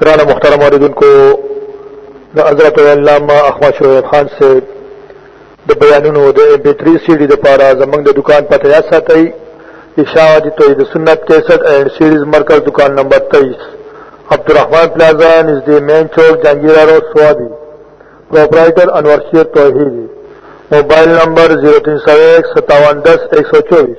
کرانا محترم عردن کو حضرت علامہ احمد شعیب خان سے د بیانونو د ایم پی 3 سی ڈی د پارا زمنګ د دکان پته یا ساتي اشاعت جی توحید سنت 61 اینڈ سیریز مرکز دکان نمبر 23 عبدالرحمن پلازا نزد مین چوک، Jahangira road Swabi proprietor Anwar Sher Tauheed. Mobile number 03015610124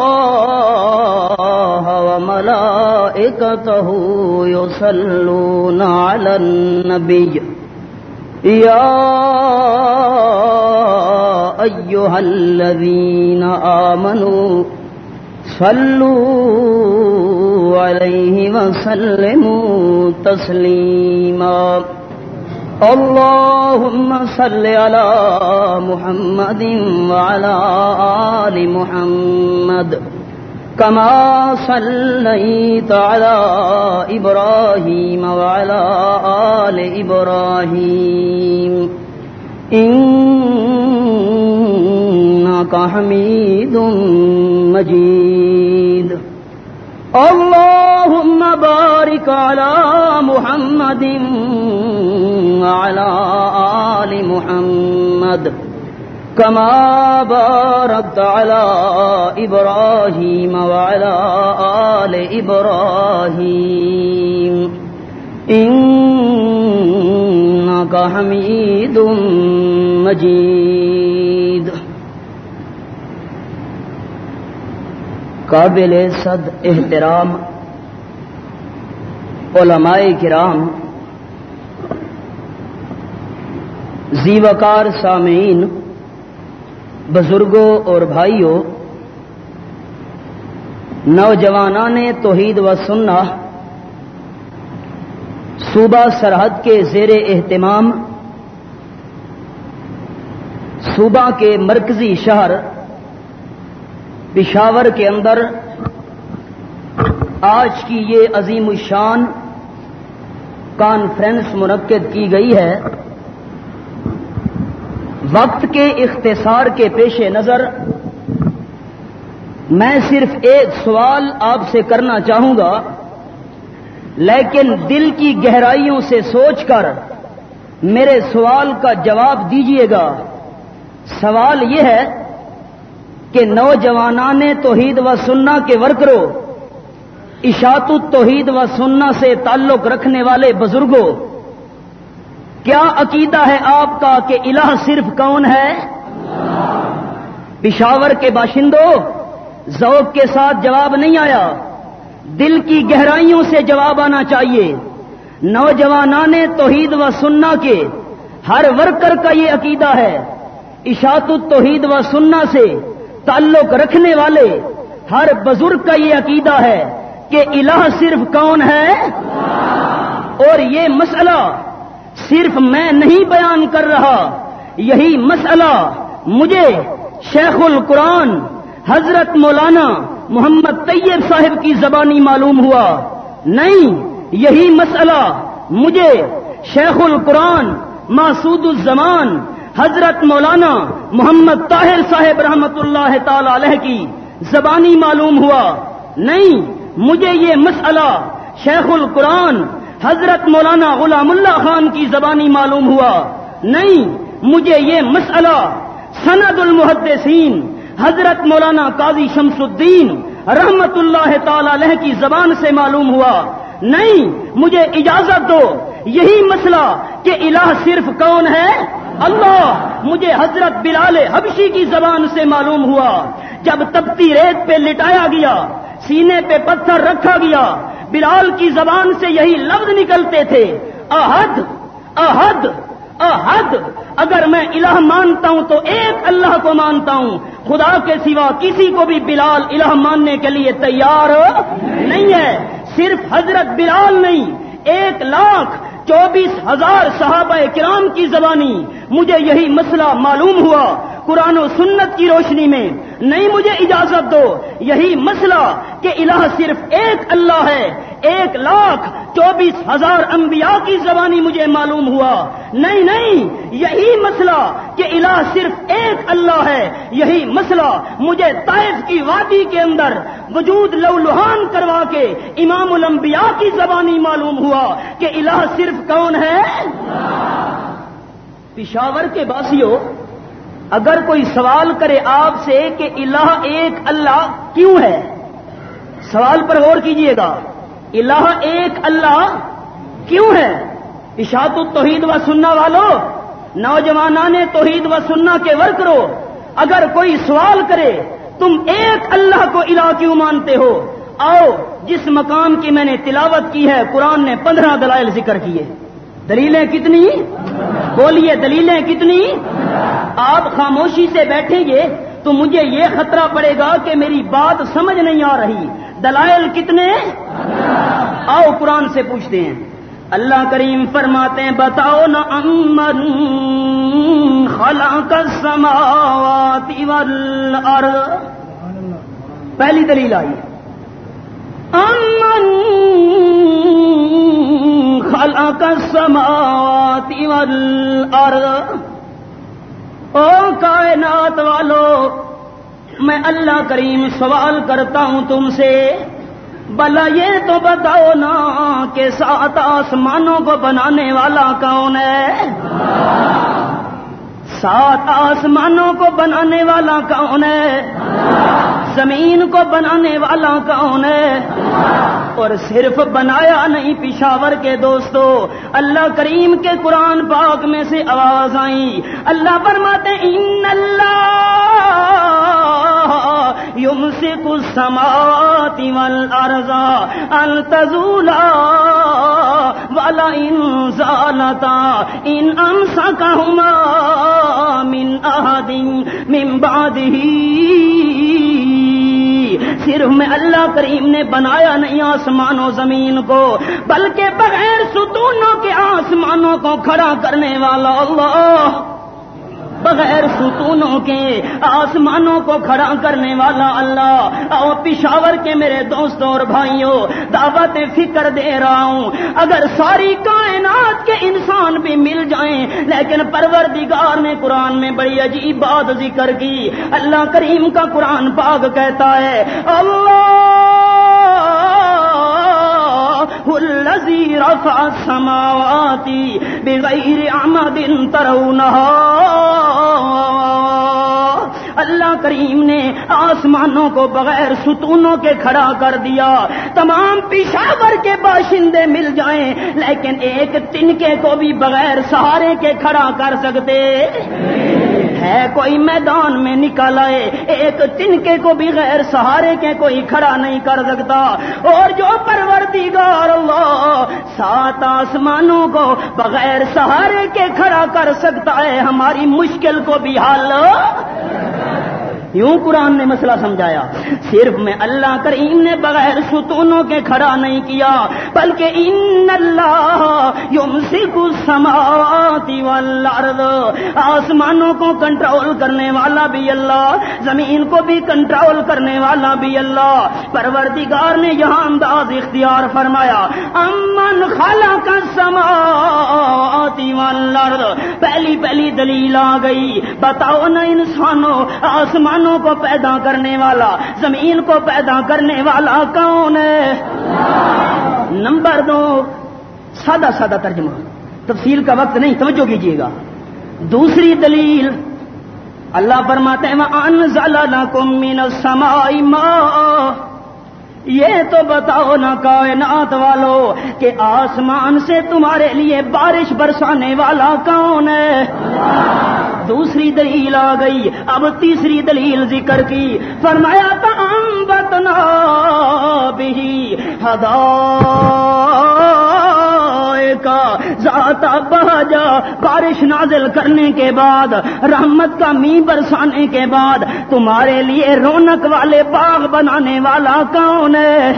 وملائكته يصلون على النبي يا أيها الذين آمنوا صلوا عليه وسلموا تسليما اللهم صل على محمد وعلى آل محمد. كما صليت على إبراهيم وعلى آل إبراهيم. إنك حميد مجيد. اللهم بارك على محمد وعلى آل محمد. كما باركت على إبراهيم وعلى آل إبراهيم. إنك حميد مجيد. قابل صد احترام علماء کرام، زیوکار سامعین بزرگوں اور بھائیوں نوجوانان توحید و سننا صوبہ سرحد کے زیر اہتمام، صوبہ کے مرکزی شہر، پشاور کے اندر آج کی یہ عظیم الشان کانفرنس منعقد کی گئی ہے۔ وقت کے اختصار کے پیش نظر میں صرف ایک سوال آپ سے کرنا چاہوں گا، لیکن دل کی گہرائیوں سے سوچ کر میرے سوال کا جواب دیجیے گا۔ سوال یہ ہے کہ نوجوانان توحید و سننا کے ورکروں اشاعت التوحید و سننا سے تعلق رکھنے والے بزرگوں کیا عقیدہ ہے آپ کا کہ الہ صرف کون ہے؟ پشاور کے باشندوں، ذوق کے ساتھ جواب نہیں آیا۔ دل کی گہرائیوں سے جواب آنا چاہیے۔ نوجوانان توحید و سننا کے ہر ورکر کا یہ عقیدہ ہے۔ اشاعت التوحید و سننا سے تعلق رکھنے والے ہر بزرگ کا یہ عقیدہ ہے کہ الہ صرف کون ہے؟ اور یہ مسئلہ صرف میں نہیں بیان کر رہا، یہی مسئلہ مجھے شیخ القرآن حضرت مولانا محمد طیب صاحب کی زبانی معلوم ہوا۔ نہیں، یہی مسئلہ مجھے شیخ القرآن معصود الزمان حضرت مولانا محمد طاہر صاحب رحمت اللہ تعالی علیہ کی زبانی معلوم ہوا۔ نہیں، مجھے یہ مسئلہ شیخ القرآن حضرت مولانا غلام اللہ خان کی زبانی معلوم ہوا۔ نہیں، مجھے یہ مسئلہ، سند المحدثین، حضرت مولانا قاضی شمس الدین رحمت اللہ تعالی علیہ کی زبان سے معلوم ہوا۔ نہیں، مجھے اجازت دو، یہی مسئلہ کہ الہ صرف کون ہے؟ اللہ۔ مجھے حضرت بلال حبشی کی زبان سے معلوم ہوا۔ جب تبتی ریت پہ لٹایا گیا، سینے پہ پتھر رکھا گیا بلال کی زبان سے یہی لفظ نکلتے تھے، احد احد احد۔ اگر میں الہ مانتا ہوں تو ایک اللہ کو مانتا ہوں۔ خدا کے سوا کسی کو بھی بلال الہ ماننے کے لیے تیار نہیں ہے۔ صرف حضرت بلال نہیں، ایک لاکھ چوبیس ہزار صحابہ کرام کی زبانی۔ مجھے یہی مسئلہ معلوم ہوا۔ قرآن و سنت کی روشنی میں نہیں مجھے اجازت دو۔ یہی مسئلہ کہ الہ صرف ایک اللہ ہے۔ ایک لاکھ چوبیس ہزار انبیاء کی زبانی مجھے معلوم ہوا۔ نہیں نہیں یہی مسئلہ کہ الہ صرف ایک اللہ ہے۔ یہی مسئلہ مجھے طائف کی وادی کے اندر وجود لو لوہان کروا کے امام الانبیاء کی زبانی معلوم ہوا کہ الہ صرف کون ہے؟ پشاور کے باسیوں اگر کوئی سوال کرے آپ سے کہ الہ ایک اللہ کیوں ہے؟ سوال پر غور کیجیے گا۔ الہ ایک اللہ کیوں ہے؟ اشاعت توحید و سننا والوں نوجوانان توحید و سننا کے ورکرو اگر کوئی سوال کرے، تم ایک اللہ کو الہ کیوں مانتے ہو؟ آؤ، جس مقام کی میں نے تلاوت کی ہے، قرآن نے پندرہ دلائل ذکر کیے۔ دلیلیں کتنی؟ بولیے، دلیلیں کتنی؟ آپ خاموشی سے بیٹھیں گے تو مجھے یہ خطرہ پڑے گا کہ میری بات سمجھ نہیں آ رہی۔ دلائل کتنے؟ آؤ قرآن سے پوچھتے ہیں۔ اللہ کریم فرماتے ہیں، بتاؤ نا امن خلا کا سماواتی پہلی دلیل آئی۔ امن خلا کا سماواتی او کائنات والو، میں اللہ کریم سوال کرتا ہوں تم سے بلا یہ تو بتاؤ نا کہ سات آسمانوں کو بنانے والا کون ہے؟ سات آسمانوں کو بنانے والا کون ہے؟ زمین کو بنانے والا کون ہے؟ اور صرف بنایا نہیں پشاور کے دوستو، اللہ کریم کے قرآن پاک میں سے آواز آئی۔ اللہ فرماتے، ان اللہ یم سے کچھ سماتی ارضا التزولا والا ان ذالتا ان امسا کا من احد من بعده. صرف میں اللہ کریم نے بنایا نہیں آسمان و زمین کو، بلکہ بغیر ستونوں کے آسمانوں کو کھڑا کرنے والا اللہ۔ بغیر ستونوں کے آسمانوں کو کھڑا کرنے والا اللہ او پشاور کے میرے دوستوں اور بھائیوں، دعوت فکر دے رہا ہوں۔ اگر ساری کائنات کے انسان بھی مل جائیں، لیکن پروردگار نے قرآن میں بڑی عجیب بات ذکر کی۔ اللہ کریم کا قرآن پاک کہتا ہے، اللہ! الذي رفع السماوات بغير عمد ترونها. اللہ کریم نے آسمانوں کو بغیر ستونوں کے کھڑا کر دیا۔ تمام پشاور کے باشندے مل جائیں، لیکن ایک تنکے کو بھی بغیر سہارے کے کھڑا کر سکتے۔ ہے کوئی میدان میں نکل آئے، ایک تنکے کو بھی غیر سہارے کے کوئی کھڑا نہیں کر سکتا۔ اور جو پروردگار اللہ سات آسمانوں کو بغیر سہارے کے کھڑا کر سکتا ہے، ہماری مشکل کو بھی حل۔ یوں قرآن نے مسئلہ سمجھایا، صرف میں اللہ کریم نے بغیر ستونوں کے کھڑا نہیں کیا، بلکہ ان اللہ یمسک السماوات والارض، آسمانوں کو کنٹرول کرنے والا بھی اللہ، زمین کو بھی کنٹرول کرنے والا بھی اللہ۔ پروردگار نے یہاں انداز اختیار فرمایا، امن خالہ کا سماواتی والارض پہلی پہلی دلیل آ گئی۔ بتاؤ نا انسانوں آسمان کو پیدا کرنے والا، زمین کو پیدا کرنے والا کون ہے؟ نمبر دو، سادہ سادہ ترجمہ۔ تفصیل کا وقت نہیں، توجہ کیجیے گا۔ دوسری دلیل، اللہ فرماتے ہیں من السماء ماء۔ یہ تو بتاؤ نا کائنات والو کہ آسمان سے تمہارے لیے بارش برسانے والا کون ہے؟ دوسری دلیل آ گئی، اب تیسری دلیل ذکر کی۔ فرمایا تم بتنا بھی ہدا کا ذات بہجا بارش نازل کرنے کے بعد، رحمت کا می برسانے کے بعد، تمہارے لیے رونق والے باغ بنانے والا کون ہے؟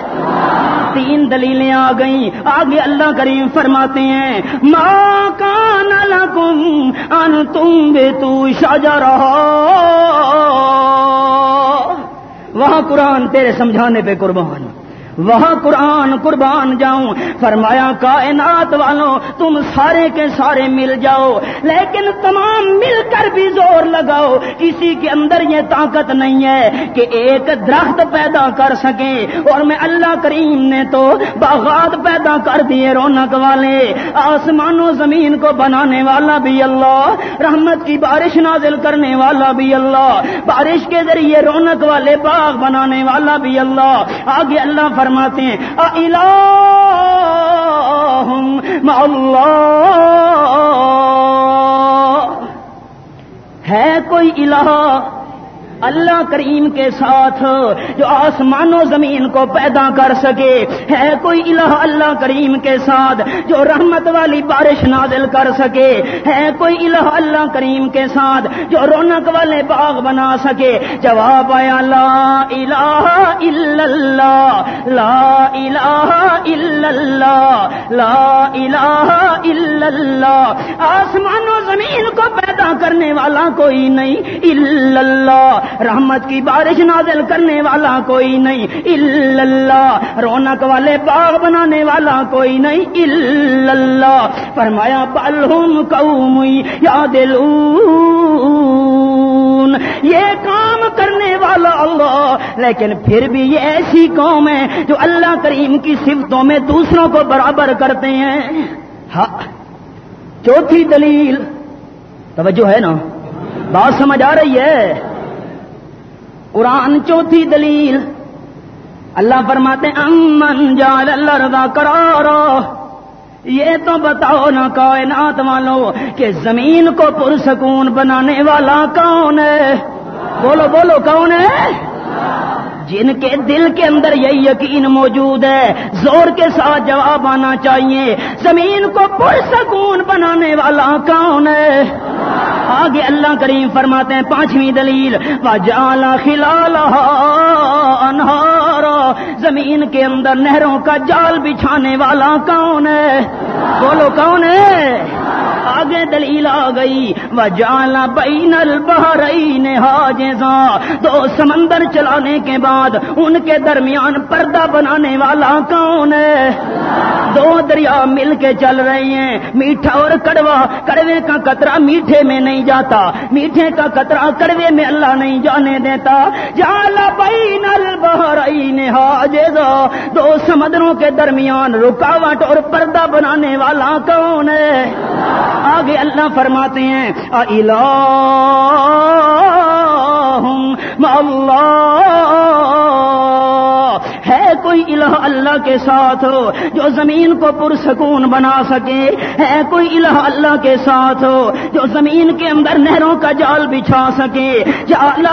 تین دلیلیں آ گئیں۔ آگے اللہ کریم فرماتے ہیں ماں کان لکم ان تم بے تو شاجا رہا وہاں قرآن تیرے سمجھانے پہ قربان۔ وہاں قرآن قربان جاؤں۔ فرمایا، کائنات والوں تم سارے کے سارے مل جاؤ، لیکن تمام مل کر بھی زور لگاؤ۔ کسی کے اندر یہ طاقت نہیں ہے کہ ایک درخت پیدا کر سکے۔ اور میں اللہ کریم نے تو باغات پیدا کر دیے رونق والے۔ آسمان و زمین کو بنانے والا بھی اللہ، رحمت کی بارش نازل کرنے والا بھی اللہ۔ بارش کے ذریعے رونق والے باغ بنانے والا بھی اللہ۔ آگے اللہ فرماتے ہیں اللہ ہے کوئی الہ؟ اللہ کریم کے ساتھ جو آسمان و زمین کو پیدا کر سکے، ہے کوئی الہ اللہ کریم کے ساتھ جو رحمت والی بارش نازل کر سکے؟ ہے کوئی الہ اللہ کریم کے ساتھ جو رونق والے باغ بنا سکے؟ جواب آیا، لا الہ الا اللہ، لا الہ الا اللہ، لا الہ الا اللہ۔ آسمان و زمین کو پیدا کرنے والا کوئی نہیں، الا اللہ۔ رحمت کی بارش نازل کرنے والا کوئی نہیں، اللہ، رونق والے باغ بنانے والا کوئی نہیں، اللہ۔ فرمایا بالحم قوم یا دل یہ کام کرنے والا اللہ، لیکن پھر بھی یہ ایسی قوم ہے جو اللہ کریم کی صفتوں میں دوسروں کو برابر کرتے ہیں۔ ہاں چوتھی دلیل، توجہ ہے نا؟ بات سمجھ آ رہی ہے۔ قرآن چوتھی دلیل۔ اللہ فرماتے امن جال اللہ رضا کرارو یہ تو بتاؤ نا کائنات والوں کہ زمین کو پرسکون بنانے والا کون ہے؟ بولو بولو، کون ہے؟ جن کے دل کے اندر یہ یقین موجود ہے، زور کے ساتھ جواب آنا چاہیے۔ زمین کو پرسکون بنانے والا کون ہے؟ آگے اللہ کریم فرماتے ہیں، پانچویں دلیل جالا خلال انہار زمین کے اندر نہروں کا جال بچھانے والا کون ہے؟ بولو کون ہے؟ آگے دلیل آ گئی وہ جالا بین البہرین حاجزا۔ دو سمندر چلانے کے بعد ان کے درمیان پردہ بنانے والا کون ہے؟ دو دریا مل کے چل رہے ہیں۔ میٹھا اور کڑوا، کڑوے کا قطرہ میٹھے میں نہیں جاتا۔ میٹھے کا قطرہ کڑوے میں اللہ نہیں جانے دیتا۔ جالا بین البہرین حاجزا، دو سمندروں کے درمیان رکاوٹ اور پردہ بنانے والا کون ہے؟ آگے اللہ فرماتے ہیں ہے کوئی الہ اللہ کے ساتھ ہو جو زمین کو پرسکون بنا سکے۔ ہے کوئی الہ اللہ کے ساتھ ہو جو زمین کے اندر نہروں کا جال بچھا سکے۔ جال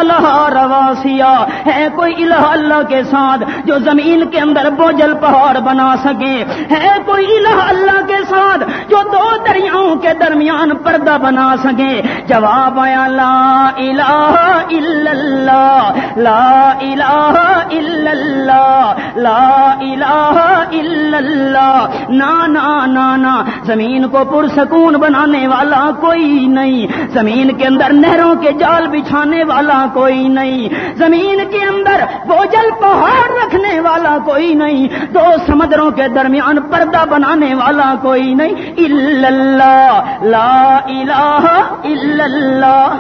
رواسیا۔ ہے کوئی الہ اللہ کے ساتھ جو زمین کے اندر بوجل پہاڑ بنا سکے۔ ہے کوئی الہ اللہ کے ساتھ جو دو دریاؤں کے درمیان پردہ بنا سکے۔ جواب آیا، لا الہ الا اللہ، لا الہ الا اللہ، لا الہ الا اللہ نا نا زمین کو پرسکون بنانے والا کوئی نہیں. زمین کے اندر نہروں کے جال بچھانے والا کوئی نہیں. زمین کے اندر بوجل پہاڑ رکھنے والا کوئی نہیں. دو سمندروں کے درمیان پردہ بنانے والا کوئی نہیں. اللہ لا الہ الا اللہ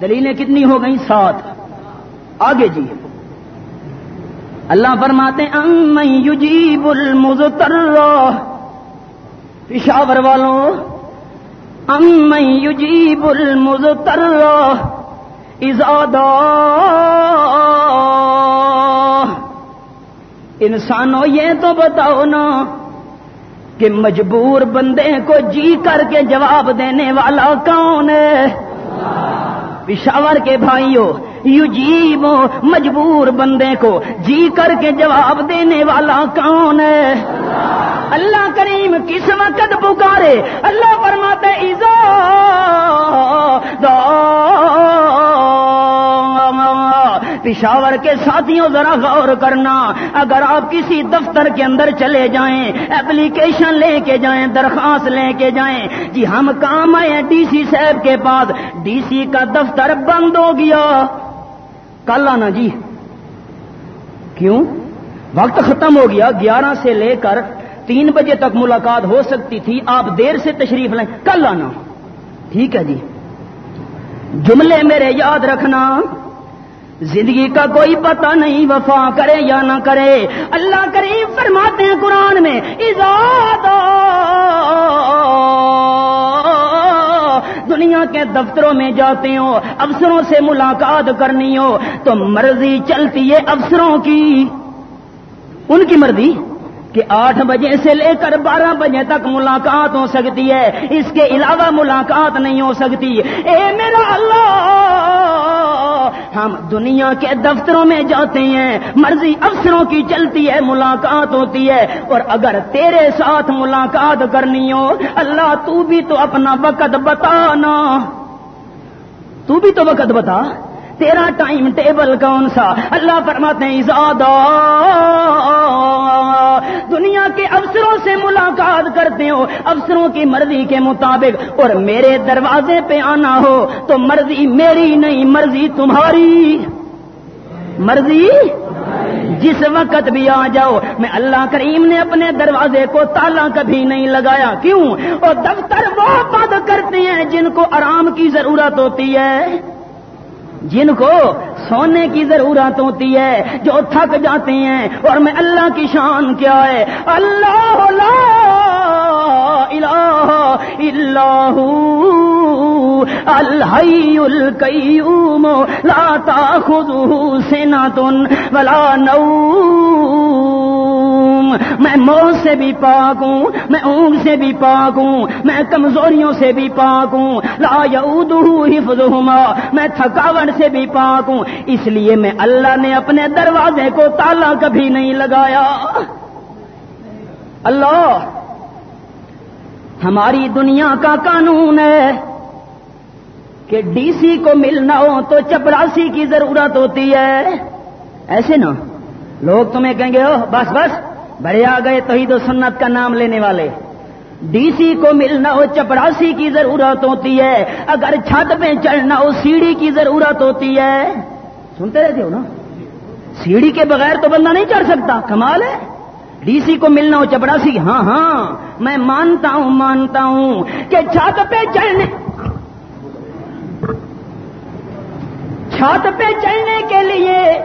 دلیلیں کتنی ہو گئی سات. آگے جی. اللہ فرماتے ام یجیب المزتر پشاور والوں ام یجیب المزتر ازادا انسانوں یہ تو بتاؤ نا کہ مجبور بندے کو جی کر کے جواب دینے والا کون ہے؟ پشاور کے بھائیوں یو جی مجبور بندے کو جی کر کے جواب دینے والا کون ہے؟ اللہ کریم کس وقت پکارے؟ اللہ فرماتے ایزا پشاور کے ساتھیوں، ذرا غور کرنا۔ اگر آپ کسی دفتر کے اندر چلے جائیں اپلیکیشن لے کے جائیں، درخواست لے کے جائیں جی ہم کام آئے ڈی سی صاحب کے پاس۔ ڈی سی کا دفتر بند ہو گیا۔ کل آنا جی۔ کیوں؟ وقت ختم ہو گیا، گیارہ سے لے کر تین بجے تک ملاقات ہو سکتی تھی۔ آپ دیر سے تشریف لیں کل آنا۔ ٹھیک ہے جی۔ جملے میرے یاد رکھنا۔ زندگی کا کوئی پتہ نہیں وفا کرے یا نہ کرے۔ اللہ کریم فرماتے ہیں قرآن میں ایجاد دنیا کے دفتروں میں جاتے ہو، افسروں سے ملاقات کرنی ہو، تو مرضی چلتی ہے افسروں کی۔ ان کی مرضی؟ کہ آٹھ بجے سے لے کر بارہ بجے تک ملاقات ہو سکتی ہے۔ اس کے علاوہ ملاقات نہیں ہو سکتی۔ اے میرا اللہ، ہم دنیا کے دفتروں میں جاتے ہیں۔ مرضی افسروں کی چلتی ہے، ملاقات ہوتی ہے۔ اور اگر تیرے ساتھ ملاقات کرنی ہو، اللہ تو بھی تو اپنا وقت بتانا تو بھی تو وقت بتا۔ تیرا ٹائم ٹیبل کون سا؟ اللہ فرماتے ہیں زیادہ دنیا کے افسروں سے ملاقات کرتے ہو، افسروں کی مرضی کے مطابق۔ اور میرے دروازے پہ آنا ہو تو مرضی میری نہیں، مرضی تمہاری۔ مرضی؟ جس وقت بھی آ جاؤ۔ میں اللہ کریم نے اپنے دروازے کو تالا کبھی نہیں لگایا۔ کیوں؟ اور دفتر وہ بند کرتے ہیں جن کو آرام کی ضرورت ہوتی ہے۔ جن کو سونے کی ضرورت ہوتی ہے، جو تھک جاتے ہیں، اور میں اللہ کی شان کیا ہے۔ اللہ لا الہ اللہ الحی القیوم لا تاخذه سنة ولا نوم۔ میں موت سے بھی پاک ہوں، میں اونگ سے بھی پاک ہوں، میں کمزوریوں سے بھی پاک ہوں۔ لا حفظہما، میں تھکاوٹ سے بھی پاک ہوں۔ اس لیے میں اللہ نے اپنے دروازے کو تالا کبھی نہیں لگایا۔ اللہ، ہماری دنیا کا قانون ہے کہ ڈی سی کو ملنا ہو تو چپراسی کی ضرورت ہوتی ہے۔ ایسے نا، لوگ تمہیں کہیں گے ہو بس بس۔ بڑے آ گئے توحید و سنت کا نام لینے والے۔ ڈی سی کو ملنا ہو، چپڑاسی کی ضرورت ہوتی ہے۔ اگر چھت پہ چڑھنا ہو، سیڑھی کی ضرورت ہوتی ہے۔ سنتے رہتے ہو نا؟ سیڑھی کے بغیر تو بندہ نہیں چڑھ سکتا۔ کمال ہے۔ ڈی سی کو ملنا ہو، چپڑاسی ہاں ہاں۔ میں مانتا ہوں مانتا ہوں کہ چھت پہ چڑھنے چھت پہ چڑھنے کے لیے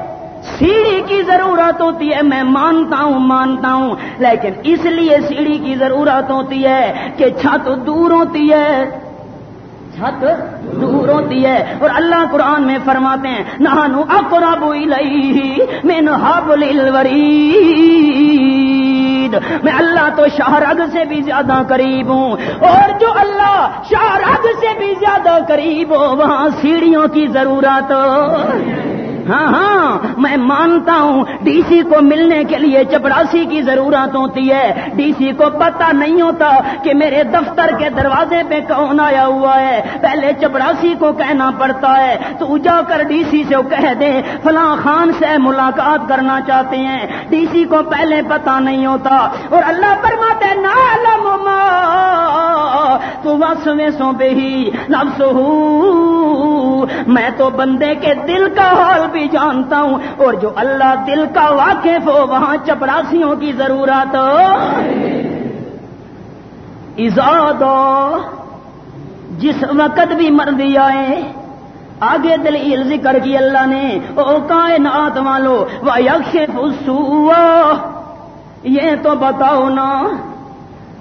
سیڑھی کی ضرورت ہوتی ہے، میں مانتا ہوں مانتا ہوں، لیکن اس لیے سیڑھی کی ضرورت ہوتی ہے کہ چھت دور ہوتی ہے۔ چھت دور ہوتی ہے۔ اور اللہ قرآن میں فرماتے ہیں نہانو اقرب الیہ من حبل الورید۔ میں اللہ تو شاہرگ سے بھی زیادہ قریب ہوں۔ اور جو اللہ شاہرگ سے بھی زیادہ قریب ہو، وہاں سیڑھیوں کی ضرورت۔ ہاں ہاں میں مانتا ہوں ڈی سی کو ملنے کے لیے چپڑاسی کی ضرورت ہوتی ہے۔ ڈی سی کو پتہ نہیں ہوتا کہ میرے دفتر کے دروازے پہ کون آیا ہوا ہے۔ پہلے چپڑاسی کو کہنا پڑتا ہے۔ تو جا کر ڈی سی سے کہہ دے فلاں خان سے ملاقات کرنا چاہتے ہیں۔ ڈی سی کو پہلے پتا نہیں ہوتا۔ اور اللہ فرماتے نالم تو میں سو بے ہی لفظ میں تو بندے کے دل کا حال بھی جانتا ہوں اور جو اللہ دل کا واقف ہو وہاں چپڑاسیوں کی ضرورت ایزاد جس وقت بھی مرضی آئے آگے دلیل ذکر کی اللہ نے او کائنات والو وہ یکش یہ تو بتاؤ نا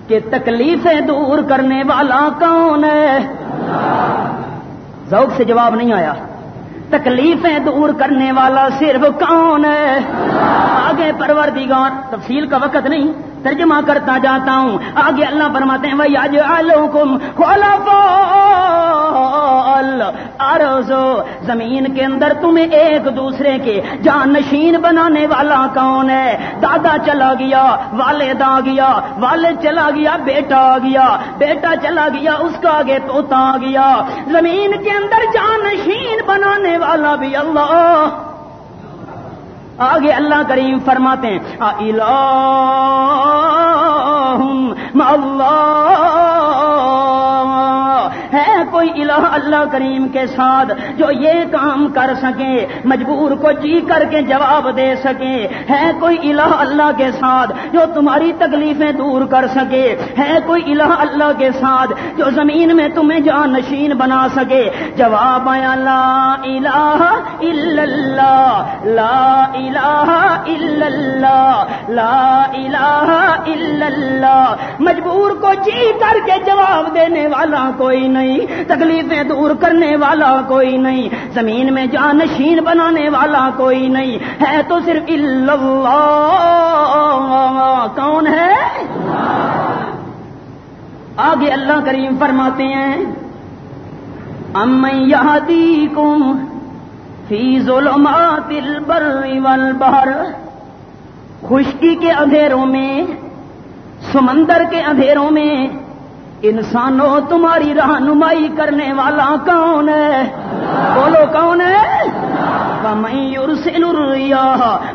کہ تکلیفیں دور کرنے والا کون ہے؟ ذوق سے جواب نہیں آیا۔ تکلیفیں دور کرنے والا صرف کون ہے؟ آگے پروردگار، تفصیل کا وقت نہیں، ترجمہ کرتا جاتا ہوں۔ آگے اللہ فرماتے ہیں بھائی آج آلو کم ارزو زمین کے اندر تمہیں ایک دوسرے کے جان نشین بنانے والا کون ہے؟ دادا چلا گیا، والد آ گیا، والد چلا گیا، بیٹا آ گیا، بیٹا چلا گیا، اس کا آگے توتا آ گیا۔ زمین کے اندر جان نشین بنانے والا بھی اللہ۔ آگے اللہ کریم فرماتے ہیں اللہ۔ کوئی الہ اللہ کریم کے ساتھ جو یہ کام کر سکے، مجبور کو جی کر کے جواب دے سکے۔ ہے کوئی الہ اللہ کے ساتھ جو تمہاری تکلیفیں دور کر سکے؟ ہے کوئی الہ اللہ کے ساتھ جو زمین میں تمہیں جان نشین بنا سکے؟ جواب آیا، لا الہ الا اللہ، لا الہ الا اللہ، لا الہ الا اللہ۔ مجبور کو جی کر کے جواب دینے والا کوئی نہیں تکلیفیں دور کرنے والا کوئی نہیں، زمین میں جان نشین بنانے والا کوئی نہیں۔ ہے تو صرف اللہ۔ کون ہے؟ آگے اللہ کریم فرماتے ہیں ام یادی کم فی ظلمات البر والبحر۔ خشکی کے اندھیروں میں، سمندر کے اندھیروں میں انسانوں تمہاری رہنمائی کرنے والا کون ہے؟ بولو کون ہے؟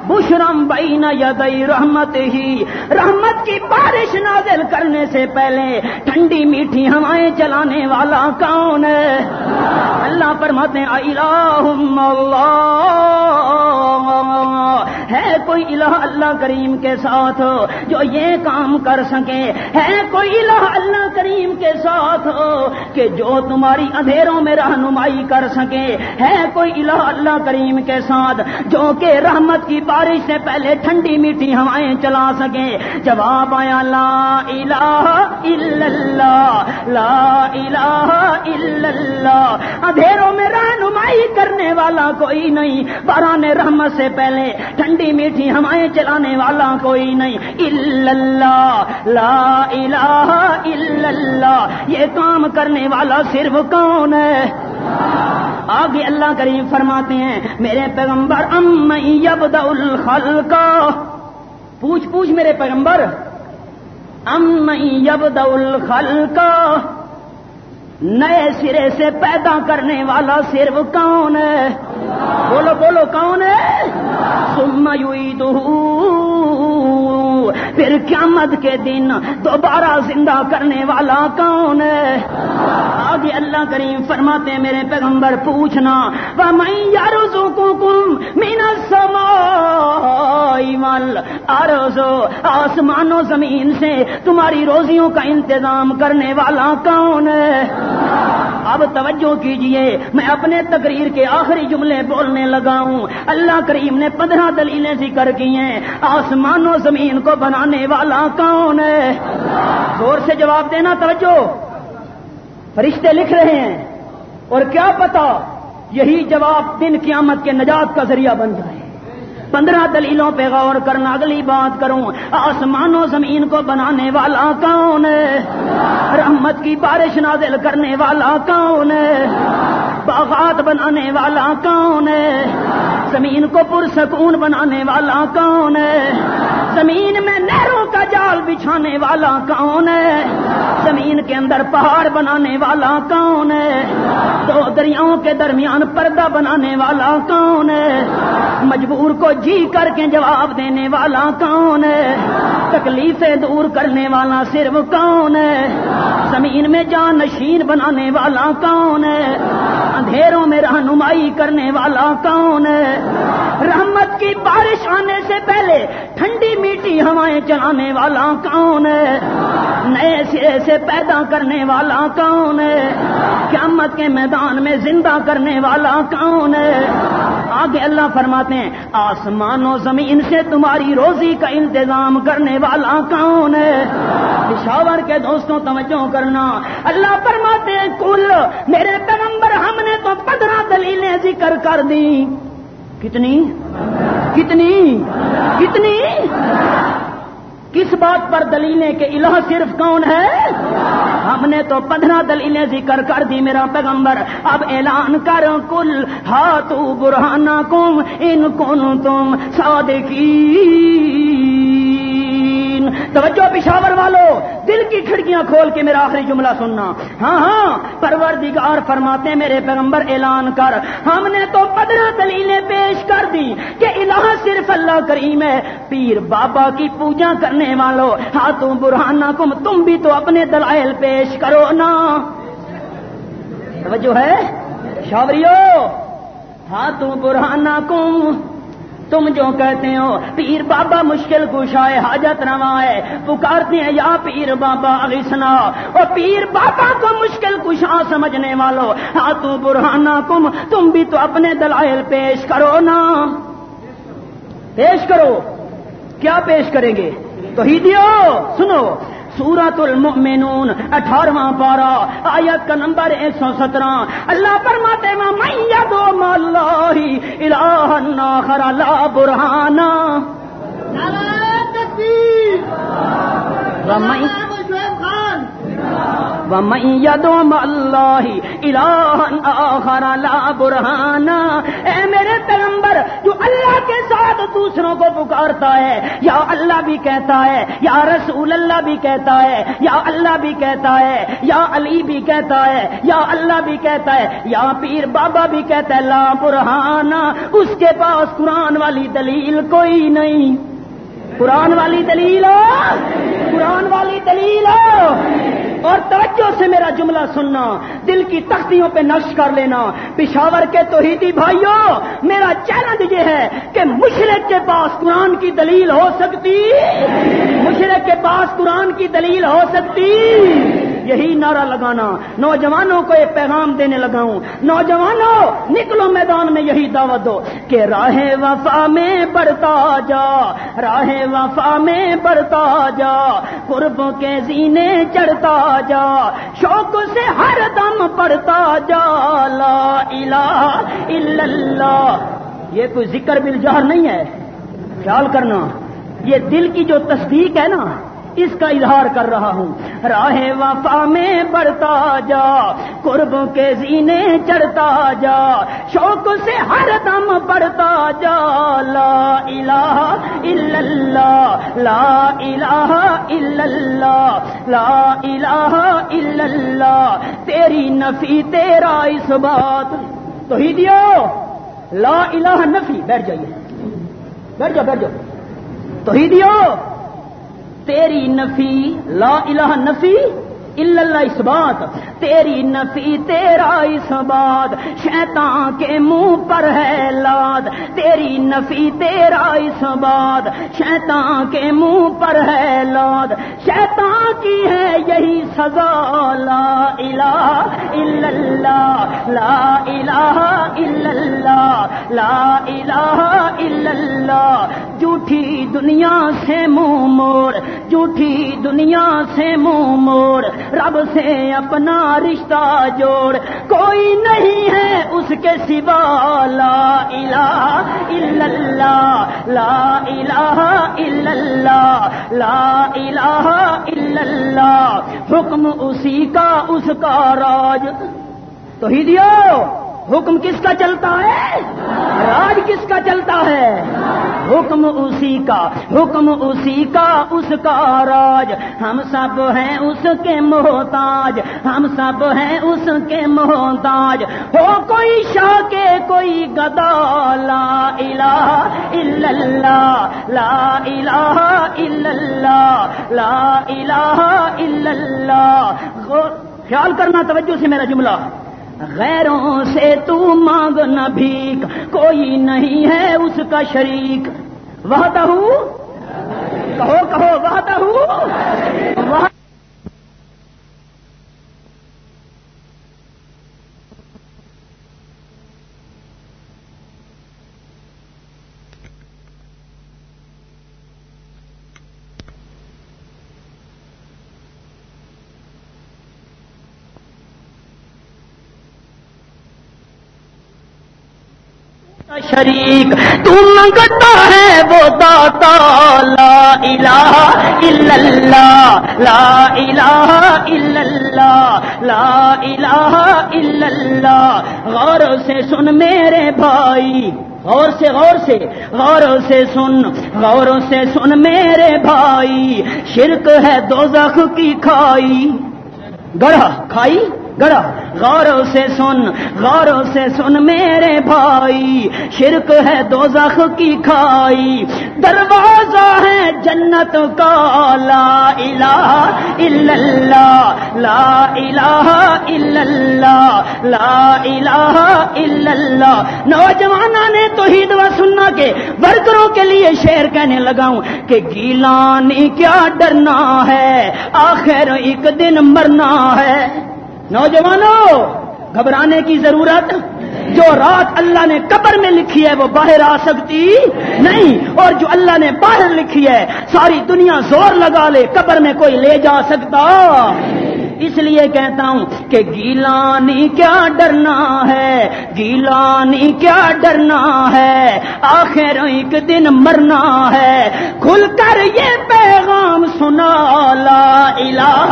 بشرم بین یدئی رحمت ہی رحمت کی بارش نازل کرنے سے پہلے ٹھنڈی میٹھی ہوائیں چلانے والا کون ہے؟ اللہ پرمت اللہ، ہے کوئی الہ اللہ کریم کے ساتھ جو یہ کام کر سکے؟ ہے کوئی الہ اللہ کریم کے ساتھ کہ جو تمہاری اندھیروں میں رہنمائی کر سکے؟ ہے کوئی الہ اللہ کریم کے ساتھ، جو کہ رحمت کی بارش سے پہلے ٹھنڈی میٹھی ہوائیں چلا سکے جواب آیا، لا الہ الا اللہ، لا الہ الا اللہ۔ اندھیروں میں رہنمائی کرنے والا کوئی نہیں، باران رحمت سے پہلے ٹھنڈی میٹھی ہوائیں چلانے والا کوئی نہیں۔ اللہ، لا الہ الا اللہ، یہ کام کرنے والا صرف کون ہے؟ آگے اللہ کریم فرماتے ہیں، میرے پیغمبر، ام یبدا الخلق۔ پوچھ پوچھ میرے پیغمبر۔ ام یبدا الخلق۔ نئے سرے سے پیدا کرنے والا صرف کون ہے؟ بولو بولو، کون ہے؟ سم پھر قیامت کے دن دوبارہ زندہ کرنے والا کون ہے؟ آگے اللہ کریم فرماتے میرے پیغمبر پوچھنا وہ میں یار کم مینا سما آسمان و زمین سے تمہاری روزیوں کا انتظام کرنے والا کون ہے؟ اب توجہ کیجیے، میں اپنے تقریر کے آخری جملے بولنے لگا ہوں۔ اللہ کریم نے پندرہ دلیلیں ذکر کی ہیں۔ آسمان و زمین کو بنانے والا کون ہے؟ زور سے جواب دینا، توجہ۔ فرشتے لکھ رہے ہیں۔ اور کیا پتا یہی جواب دن قیامت کے نجات کا ذریعہ بن جائے۔ پندرہ دلیلوں پہ غور کرنا، اگلی بات کروں۔ آسمان و زمین کو بنانے والا کون ہے؟ رحمت کی بارش نازل کرنے والا کون ہے؟ باغات بنانے والا کون ہے؟ زمین کو پرسکون بنانے والا کون ہے؟ زمین میں نہروں کا جال بچھانے والا کون ہے؟ زمین کے اندر پہاڑ بنانے والا کون ہے؟ دو دریاؤں کے درمیان پردہ بنانے والا کون ہے؟ مجبور کو جی کر کے جواب دینے والا کون ہے؟ تکلیفیں دور کرنے والا صرف کون ہے؟ زمین میں جان نشین بنانے والا کون ہے؟ اندھیروں میں رہنمائی کرنے والا کون ہے؟ رحمت کی بارش آنے سے پہلے ٹھنڈی میٹھی ہوائیں چلانے والا کون ہے؟ نئے سرے سے پیدا کرنے والا کون ہے؟ قیامت کے میدان میں زندہ کرنے والا کون ہے؟ آگے اللہ فرماتے ہیں، آسمان و زمین سے تمہاری روزی کا انتظام کرنے والا کون ہے؟ پشاور کے دوستوں، توجہ کرنا۔ اللہ فرماتے ہیں کل میرے پیغمبر ہم نے تو پندرہ دلیلیں ذکر کر دی کتنی؟ کتنی؟ کتنی؟ کس بات پر دلیلیں کہ الہ صرف کون ہے؟ ہم نے تو پندرہ دلیلیں ذکر کر دی میرا پیغمبر۔ اب اعلان کر کل ہاتھ برہانہ کم ان کون تم سادگی توجہ پشاور والو دل کی کھڑکیاں کھول کے میرا آخری جملہ سننا. ہاں ہاں پروردگار فرماتے میرے پیغمبر اعلان کر. ہم نے تو پندرہ دلیلیں پیش کر دی کہ الہ صرف اللہ کریم ہے. پیر بابا کی پوجا کرنے والوں، ہاتھوں برہانہ کم تم بھی تو اپنے دلائل پیش کرو نا. توجہ ہے؟ شاوریو ہاتھوں برہانہ کم تم جو کہتے ہو، پیر بابا مشکل کشائے حاجت روا ہے۔ پکارتے ہیں، یا پیر بابا علیسنا اور پیر بابا کو مشکل کشا سمجھنے والوں ہاتھوں برہانہ کم، تم بھی تو اپنے دلائل پیش کرو نا۔ پیش کرو۔ کیا پیش کریں گے؟ تو ہی دیو سنو۔ سورت المؤمنون اٹھارہواں پارا آیت کا نمبر ایک سو سترہ۔ اللہ فرماتے میں دو مالی الہ خرا لا برہانا اے میرے پیغمبر، جو اللہ کے ساتھ دوسروں کو پکارتا ہے، یا اللہ بھی کہتا ہے، یا رسول اللہ بھی کہتا ہے، یا اللہ بھی کہتا ہے، یا علی بھی کہتا ہے، یا اللہ بھی کہتا ہے، یا پیر بابا بھی کہتا ہے، لا برہانا اس کے پاس قرآن والی دلیل کوئی نہیں۔ قرآن والی دلیل؟ ہو قرآن والی دلیل؟ ہو اور توجہ سے میرا جملہ سننا، دل کی تختیوں پہ نقش کر لینا۔ پشاور کے توحیدی بھائیوں میرا چیلنج یہ ہے کہ مشرق کے پاس قرآن کی دلیل ہو سکتی۔ مشرق کے پاس قرآن کی دلیل ہو سکتی۔ یہی نعرہ لگانا۔ نوجوانوں کو ایک پیغام دینے لگاؤں۔ نوجوانوں، نکلو میدان میں یہی دعوت دو کہ راہ وفا میں بڑھتا جا۔ راہ وفا میں بڑھتا جا۔ قرب کے زینے چڑھتا جا، شوق سے ہر دم پڑھتا جا، لا الہ الا اللہ۔ یہ کوئی ذکر بل جہر نہیں ہے، خیال کرنا، یہ دل کی جو تصدیق ہے نا اس کا اظہار کر رہا ہوں۔ راہ وفا میں بڑھتا جا قرب کے زینے چڑھتا جا، شوق سے ہر دم پڑھتا جا۔ لا الہ الا اللہ، لا الہ الا اللہ، لا الہ الا اللہ۔ تیری نفی، تیرا اس بات۔ تو ہی دیو لا الہ نفی، بیٹھ جائیے۔ بیٹھ جاؤ بیٹھ جاؤ۔ تو ہی دیو تیری نفی لا الہ نفی اللہ اس بات، تیری نفی، تیرا اس بات، شیطان کے منہ پر ہے لاد، تیری نفی، تیرا اس بات، شیطان کے منہ پر ہے لاد، شیطان کی ہے یہی سزا، لا الہ الا اللہ، لا الہ الا اللہ، لا الہ الا اللہ، جھوٹھی دنیا سے منہ موڑ، جھوٹھی دنیا سے منہ موڑ رب سے اپنا رشتہ جوڑ، کوئی نہیں ہے اس کے سوا، لا الہ الا اللہ، لا الہ الا اللہ، لا الہ الا اللہ، حکم اسی کا، اس کا راج۔ تو ہی دیو حکم کس کا چلتا ہے؟ راج کس کا چلتا ہے؟ حکم اسی کا، حکم اسی کا، اس کا راج۔ ہم سب ہیں اس کے محتاج، ہم سب ہیں اس کے محتاج۔ ہو کوئی شاہ کے کوئی گدا، لا الہ الا اللہ، لا الہ الا اللہ، لا الہ الا اللہ۔ خیال کرنا، توجہ سے میرا جملہ۔ غیروں سے تو مانگ نہ بھیک، کوئی نہیں ہے اس کا شریک۔ وہ کہو کہو وہ شریک۔ تو منگتا ہے وہ داتا، لا الہ الا اللہ، لا الہ الا اللہ، لا الہ الا اللہ۔ غور سے سن میرے بھائی، غور سے غور سے غور سے سن، غور سے سن میرے بھائی۔ شرک ہے دوزخ کی کھائی۔ گڑھا، کھائی؟ گڑا۔ غور سے سن غور سے سن میرے بھائی، شرک ہے دوزخ کی کھائی۔ دروازہ ہے جنت کا، لا الہ الا اللہ، لا الہ الا اللہ، لا الہ الا اللہ۔ نوجوان نے تو ہی دعا سننا کے ورکروں کے لیے شیر کہنے لگاؤں کہ گیلانی کیا ڈرنا ہے، آخر ایک دن مرنا ہے۔ نوجوانوں گھبرانے کی ضرورت جو رات اللہ نے قبر میں لکھی ہے وہ باہر آ سکتی نہیں، اور جو اللہ نے باہر لکھی ہے، ساری دنیا زور لگا لے، قبر میں کوئی لے جا سکتا۔ اس لیے کہتا ہوں کہ گیلانی کیا ڈرنا ہے؟ گیلانی کیا ڈرنا ہے؟ آخر ایک دن مرنا ہے۔ کھل کر یہ پیغام سنا، لا الہ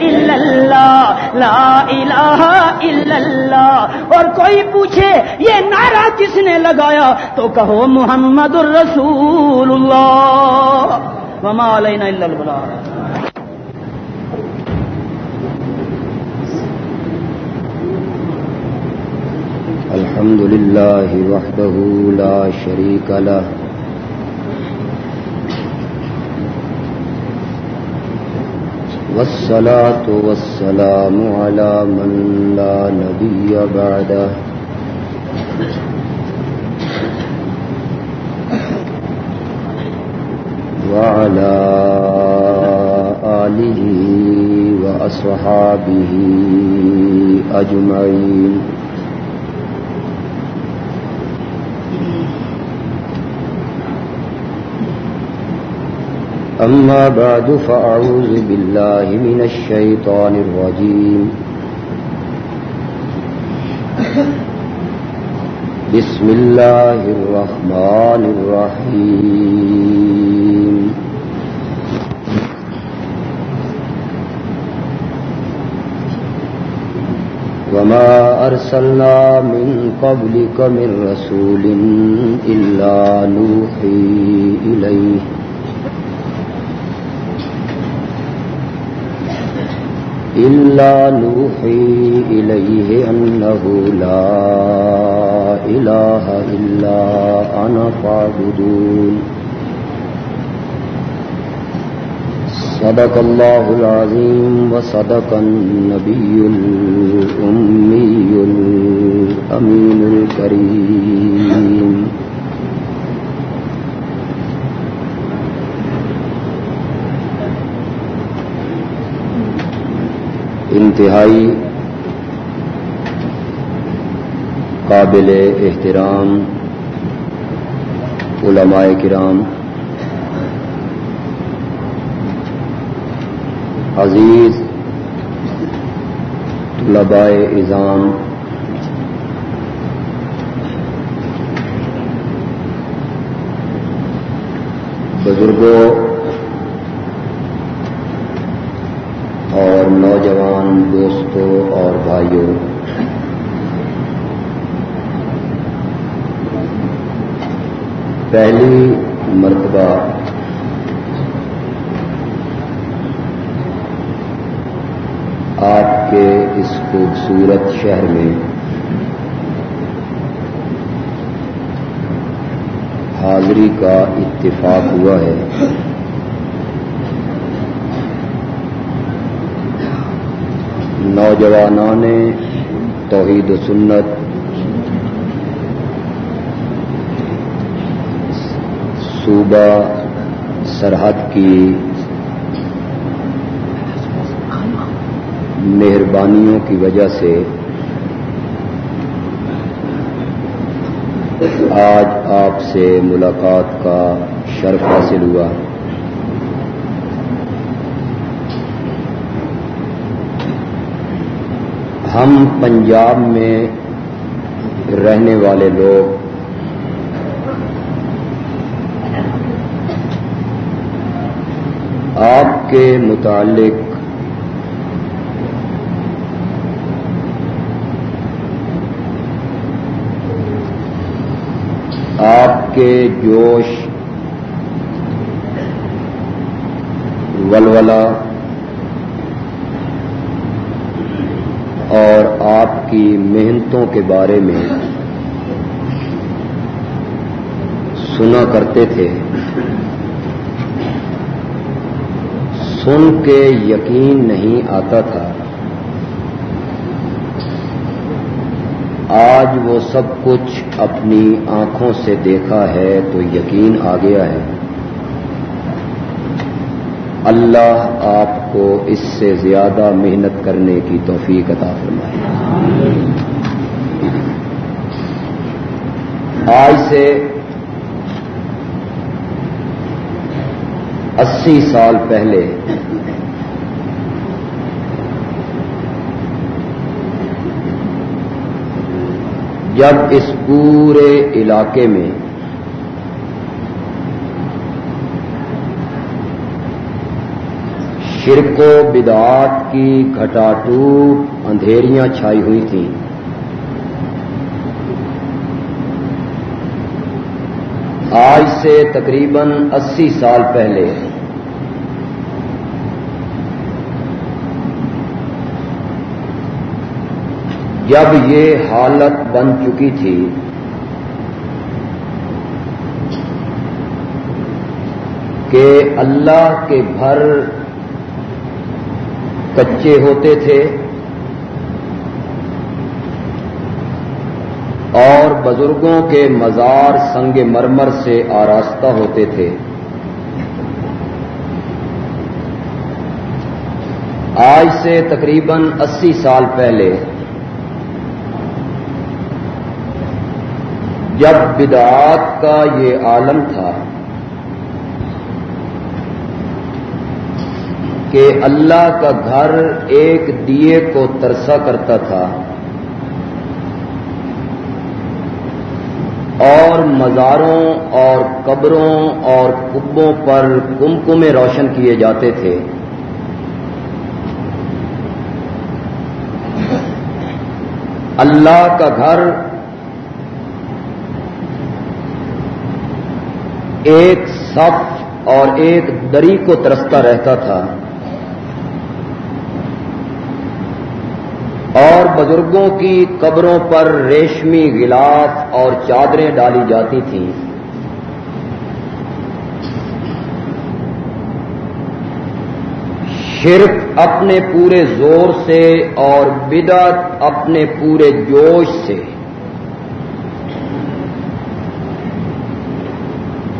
الا اللہ، لا الہ الا اللہ۔ اور کوئی پوچھے، یہ نعرہ کس نے لگایا؟ تو کہو محمد الرسول اللہ۔ وما علینا الا الحمد لله وحده لا شريك له. والصلاة والسلام على من لا نبي بعده. وعلى آله وأصحابه أجمعين. أما بعد فأعوذ بالله من الشيطان الرجيم. بسم الله الرحمن الرحيم. وما أرسلنا من قبلك من رسول إلا نوحي إليه. إلا نوحي إليه أنه لا إله إلا أنا فاعبدون. صدق الله العظيم وصدق النبي الأمي الأمين الكريم. انتہائی قابل احترام علماء کرام عزیز طلباء اظام بزرگوں اور نوجوان دوستوں اور بھائیوں پہلی مرتبہ آپ کے اس خوبصورت شہر میں حاضری کا اتفاق ہوا ہے۔ نوجوانان توحید و سنت صوبہ سرحد کی مہربانیوں کی وجہ سے آج آپ سے ملاقات کا شرف حاصل ہوا۔ ہم پنجاب میں رہنے والے لوگ آپ کے متعلق آپ کے جوش ولولہ اور آپ کی محنتوں کے بارے میں سنا کرتے تھے۔ سن کے یقین نہیں آتا تھا۔ آج وہ سب کچھ اپنی آنکھوں سے دیکھا ہے تو یقین آ گیا ہے۔ اللہ آپ کو اس سے زیادہ محنت کرنے کی توفیق عطا فرمائے۔ آج سے اسی سال پہلے جب اس پورے علاقے میں شرک و بدعات کی گھٹاٹوٹ اندھیریاں چھائی ہوئی تھیں۔ آج سے تقریباً اسی سال پہلے جب یہ حالت بن چکی تھی، کہ اللہ کے گھر کچے ہوتے تھے اور بزرگوں کے مزار سنگ مرمر سے آراستہ ہوتے تھے۔ آج سے تقریباً اسی سال پہلے جب بدعات کا یہ عالم تھا کہ اللہ کا گھر ایک دیے کو ترسا کرتا تھا اور مزاروں اور قبروں اور کبوں پر کمکمے روشن کیے جاتے تھے۔ اللہ کا گھر ایک صف اور ایک دری کو ترستا رہتا تھا۔ اور بزرگوں کی قبروں پر ریشمی غلاف اور چادریں ڈالی جاتی تھیں۔ شرک اپنے پورے زور سے اور بدعت اپنے پورے جوش سے۔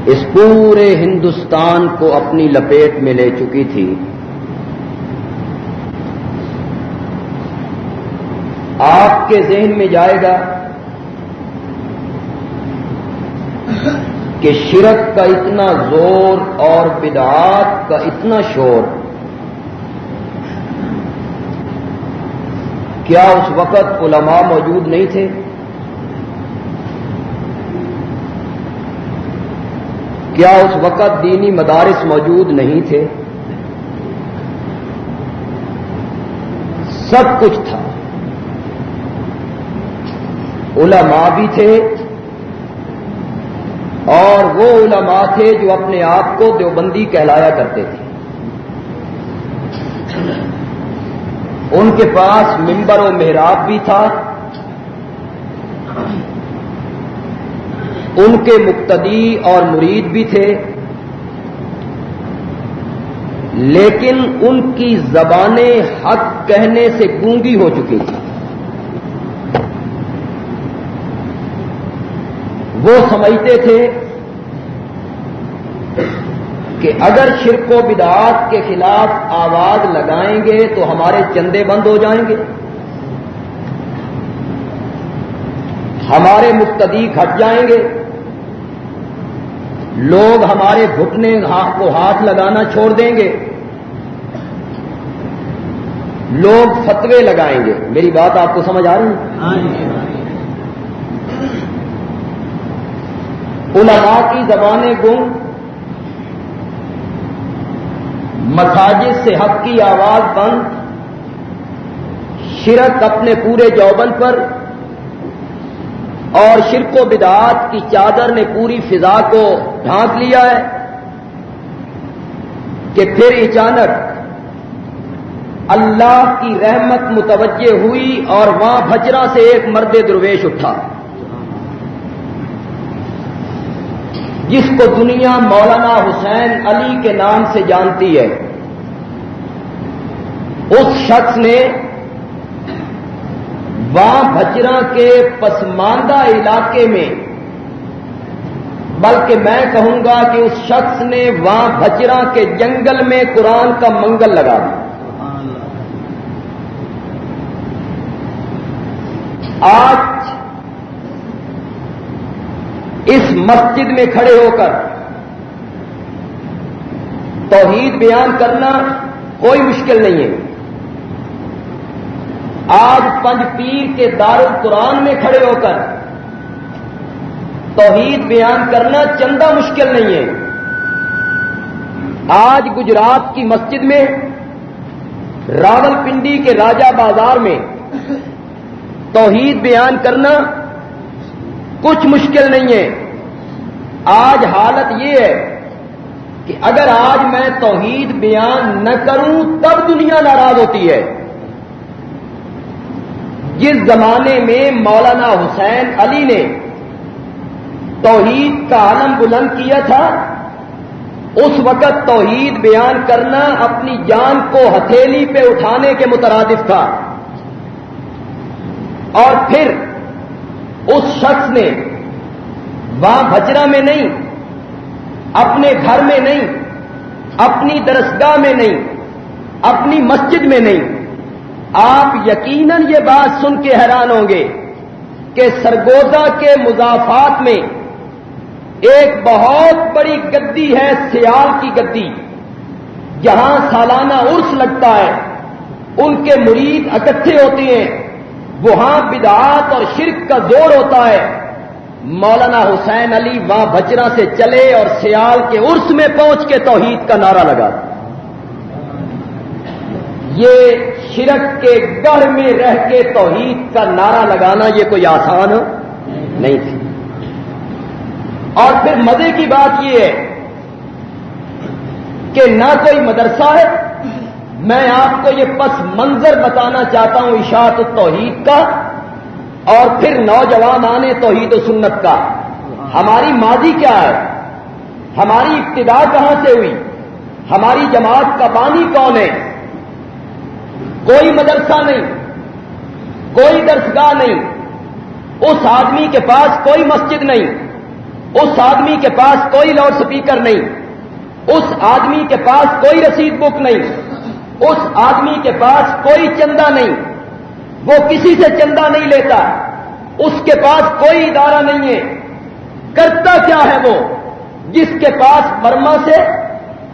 اس پورے ہندوستان کو اپنی لپیٹ میں لے چکی تھی۔ آپ کے ذہن میں جائے گا کہ شرک کا اتنا زور اور بدعات کا اتنا شور کیا اس وقت علماء موجود نہیں تھے؟ کیا اس وقت دینی مدارس موجود نہیں تھے؟ سب کچھ تھا۔ علماء بھی تھے اور وہ علماء تھے جو اپنے آپ کو دیوبندی کہلایا کرتے تھے۔ ان کے پاس ممبر و محراب بھی تھا۔ ان کے مقتدی اور مرید بھی تھے۔ لیکن ان کی زبانیں حق کہنے سے گونگی ہو چکی تھی وہ سمجھتے تھے کہ اگر شرک و بدعات کے خلاف آواز لگائیں گے تو ہمارے چندے بند ہو جائیں گے۔ ہمارے مقتدی گھٹ جائیں گے۔ لوگ ہمارے گھٹنے کو ہاتھ لگانا چھوڑ دیں گے۔ لوگ فتوے لگائیں گے۔ میری بات آپ کو سمجھ آ رہی ہے؟ ہاں جی۔ علماء کی زبانیں گم، مساجد سے حق کی آواز بند، شرک اپنے پورے جوبن پر، اور شرک و بدعات کی چادر نے پوری فضا کو ڈھانک لیا ہے کہ پھر اچانک اللہ کی رحمت متوجہ ہوئی اور وہاں بھجرا سے ایک مرد درویش اٹھا۔ جس کو دنیا مولانا حسین علی کے نام سے جانتی ہے۔ اس شخص نے وہاں بھجرا کے پسماندہ علاقے میں، بلکہ میں کہوں گا کہ اس شخص نے وہاں بھجرا کے جنگل میں قرآن کا منگل لگا دیا۔ آج اس مسجد میں کھڑے ہو کر توحید بیان کرنا کوئی مشکل نہیں ہے۔ آج پنج پیر کے دار القرآن میں کھڑے ہو کر توحید بیان کرنا چندہ مشکل نہیں ہے۔ آج گجرات کی مسجد میں، راول پنڈی کے راجا بازار میں توحید بیان کرنا کچھ مشکل نہیں ہے۔ آج حالت یہ ہے کہ اگر آج میں توحید بیان نہ کروں، تب دنیا ناراض ہوتی ہے۔ جس زمانے میں مولانا حسین علی نے توحید کا عالم بلند کیا تھا، اس وقت توحید بیان کرنا اپنی جان کو ہتھیلی پہ اٹھانے کے مترادف تھا۔ اور پھر اس شخص نے وہاں بجرا میں نہیں، اپنے گھر میں نہیں، اپنی درسگاہ میں نہیں، اپنی مسجد میں نہیں۔ آپ یقیناً یہ بات سن کے حیران ہوں گے کہ سرگوزا کے مضافات میں ایک بہت بڑی گدی ہے سیال کی گدی، جہاں سالانہ عرس لگتا ہے، ان کے مرید اکٹھے ہوتے ہیں۔ وہاں بدعات اور شرک کا زور ہوتا ہے۔ مولانا حسین علی وہاں بچرا سے چلے اور سیال کے عرس میں پہنچ کے توحید کا نعرہ لگا یہ شرک کے گڑھ میں رہ کے توحید کا نعرہ لگانا یہ کوئی آسان نہیں تھی اور پھر مزے کی بات یہ ہے کہ نہ کوئی مدرسہ ہے۔ میں آپ کو یہ پس منظر بتانا چاہتا ہوں اشاعت توحید کا۔ اور پھر نوجوان آنے توحید و سنت کا۔ ہماری ماضی کیا ہے؟ ہماری ابتدا کہاں سے ہوئی؟ ہماری جماعت کا بانی کون ہے؟ کوئی مدرسہ نہیں، کوئی درسگاہ نہیں، اس آدمی کے پاس کوئی مسجد نہیں، اس آدمی کے پاس کوئی لاؤڈ سپیکر نہیں، اس آدمی کے پاس کوئی رسید بک نہیں، اس آدمی کے پاس کوئی چندہ نہیں۔ وہ کسی سے چندہ نہیں لیتا، اس کے پاس کوئی ادارہ نہیں ہے۔ کرتا کیا ہے وہ؟ جس کے پاس برما سے،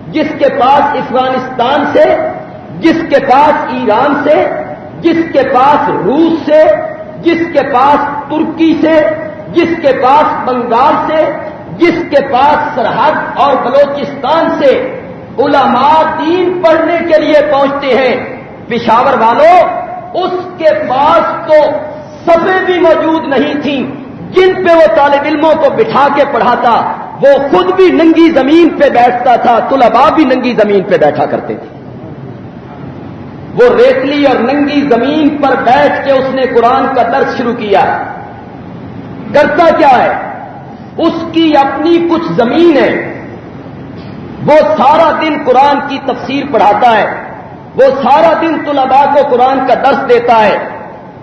جس کے پاس افغانستان سے، جس کے پاس ایران سے، جس کے پاس روس سے، جس کے پاس ترکی سے، جس کے پاس بنگال سے، جس کے پاس سرحد اور بلوچستان سے علماء دین پڑھنے کے لیے پہنچتے ہیں۔ پشاور والوں اس کے پاس تو سبیں بھی موجود نہیں تھیں۔ جن پہ وہ طالب علموں کو بٹھا کے پڑھاتا، وہ خود بھی ننگی زمین پہ بیٹھتا تھا، طلباء بھی ننگی زمین پہ بیٹھا کرتے تھے۔ وہ ریتلی اور ننگی زمین پر بیٹھ کے اس نے قرآن کا درس شروع کیا۔ کرتا کیا ہے؟ اس کی اپنی کچھ زمین ہے وہ سارا دن قرآن کی تفسیر پڑھاتا ہے۔ وہ سارا دن طلباء کو قرآن کا درس دیتا ہے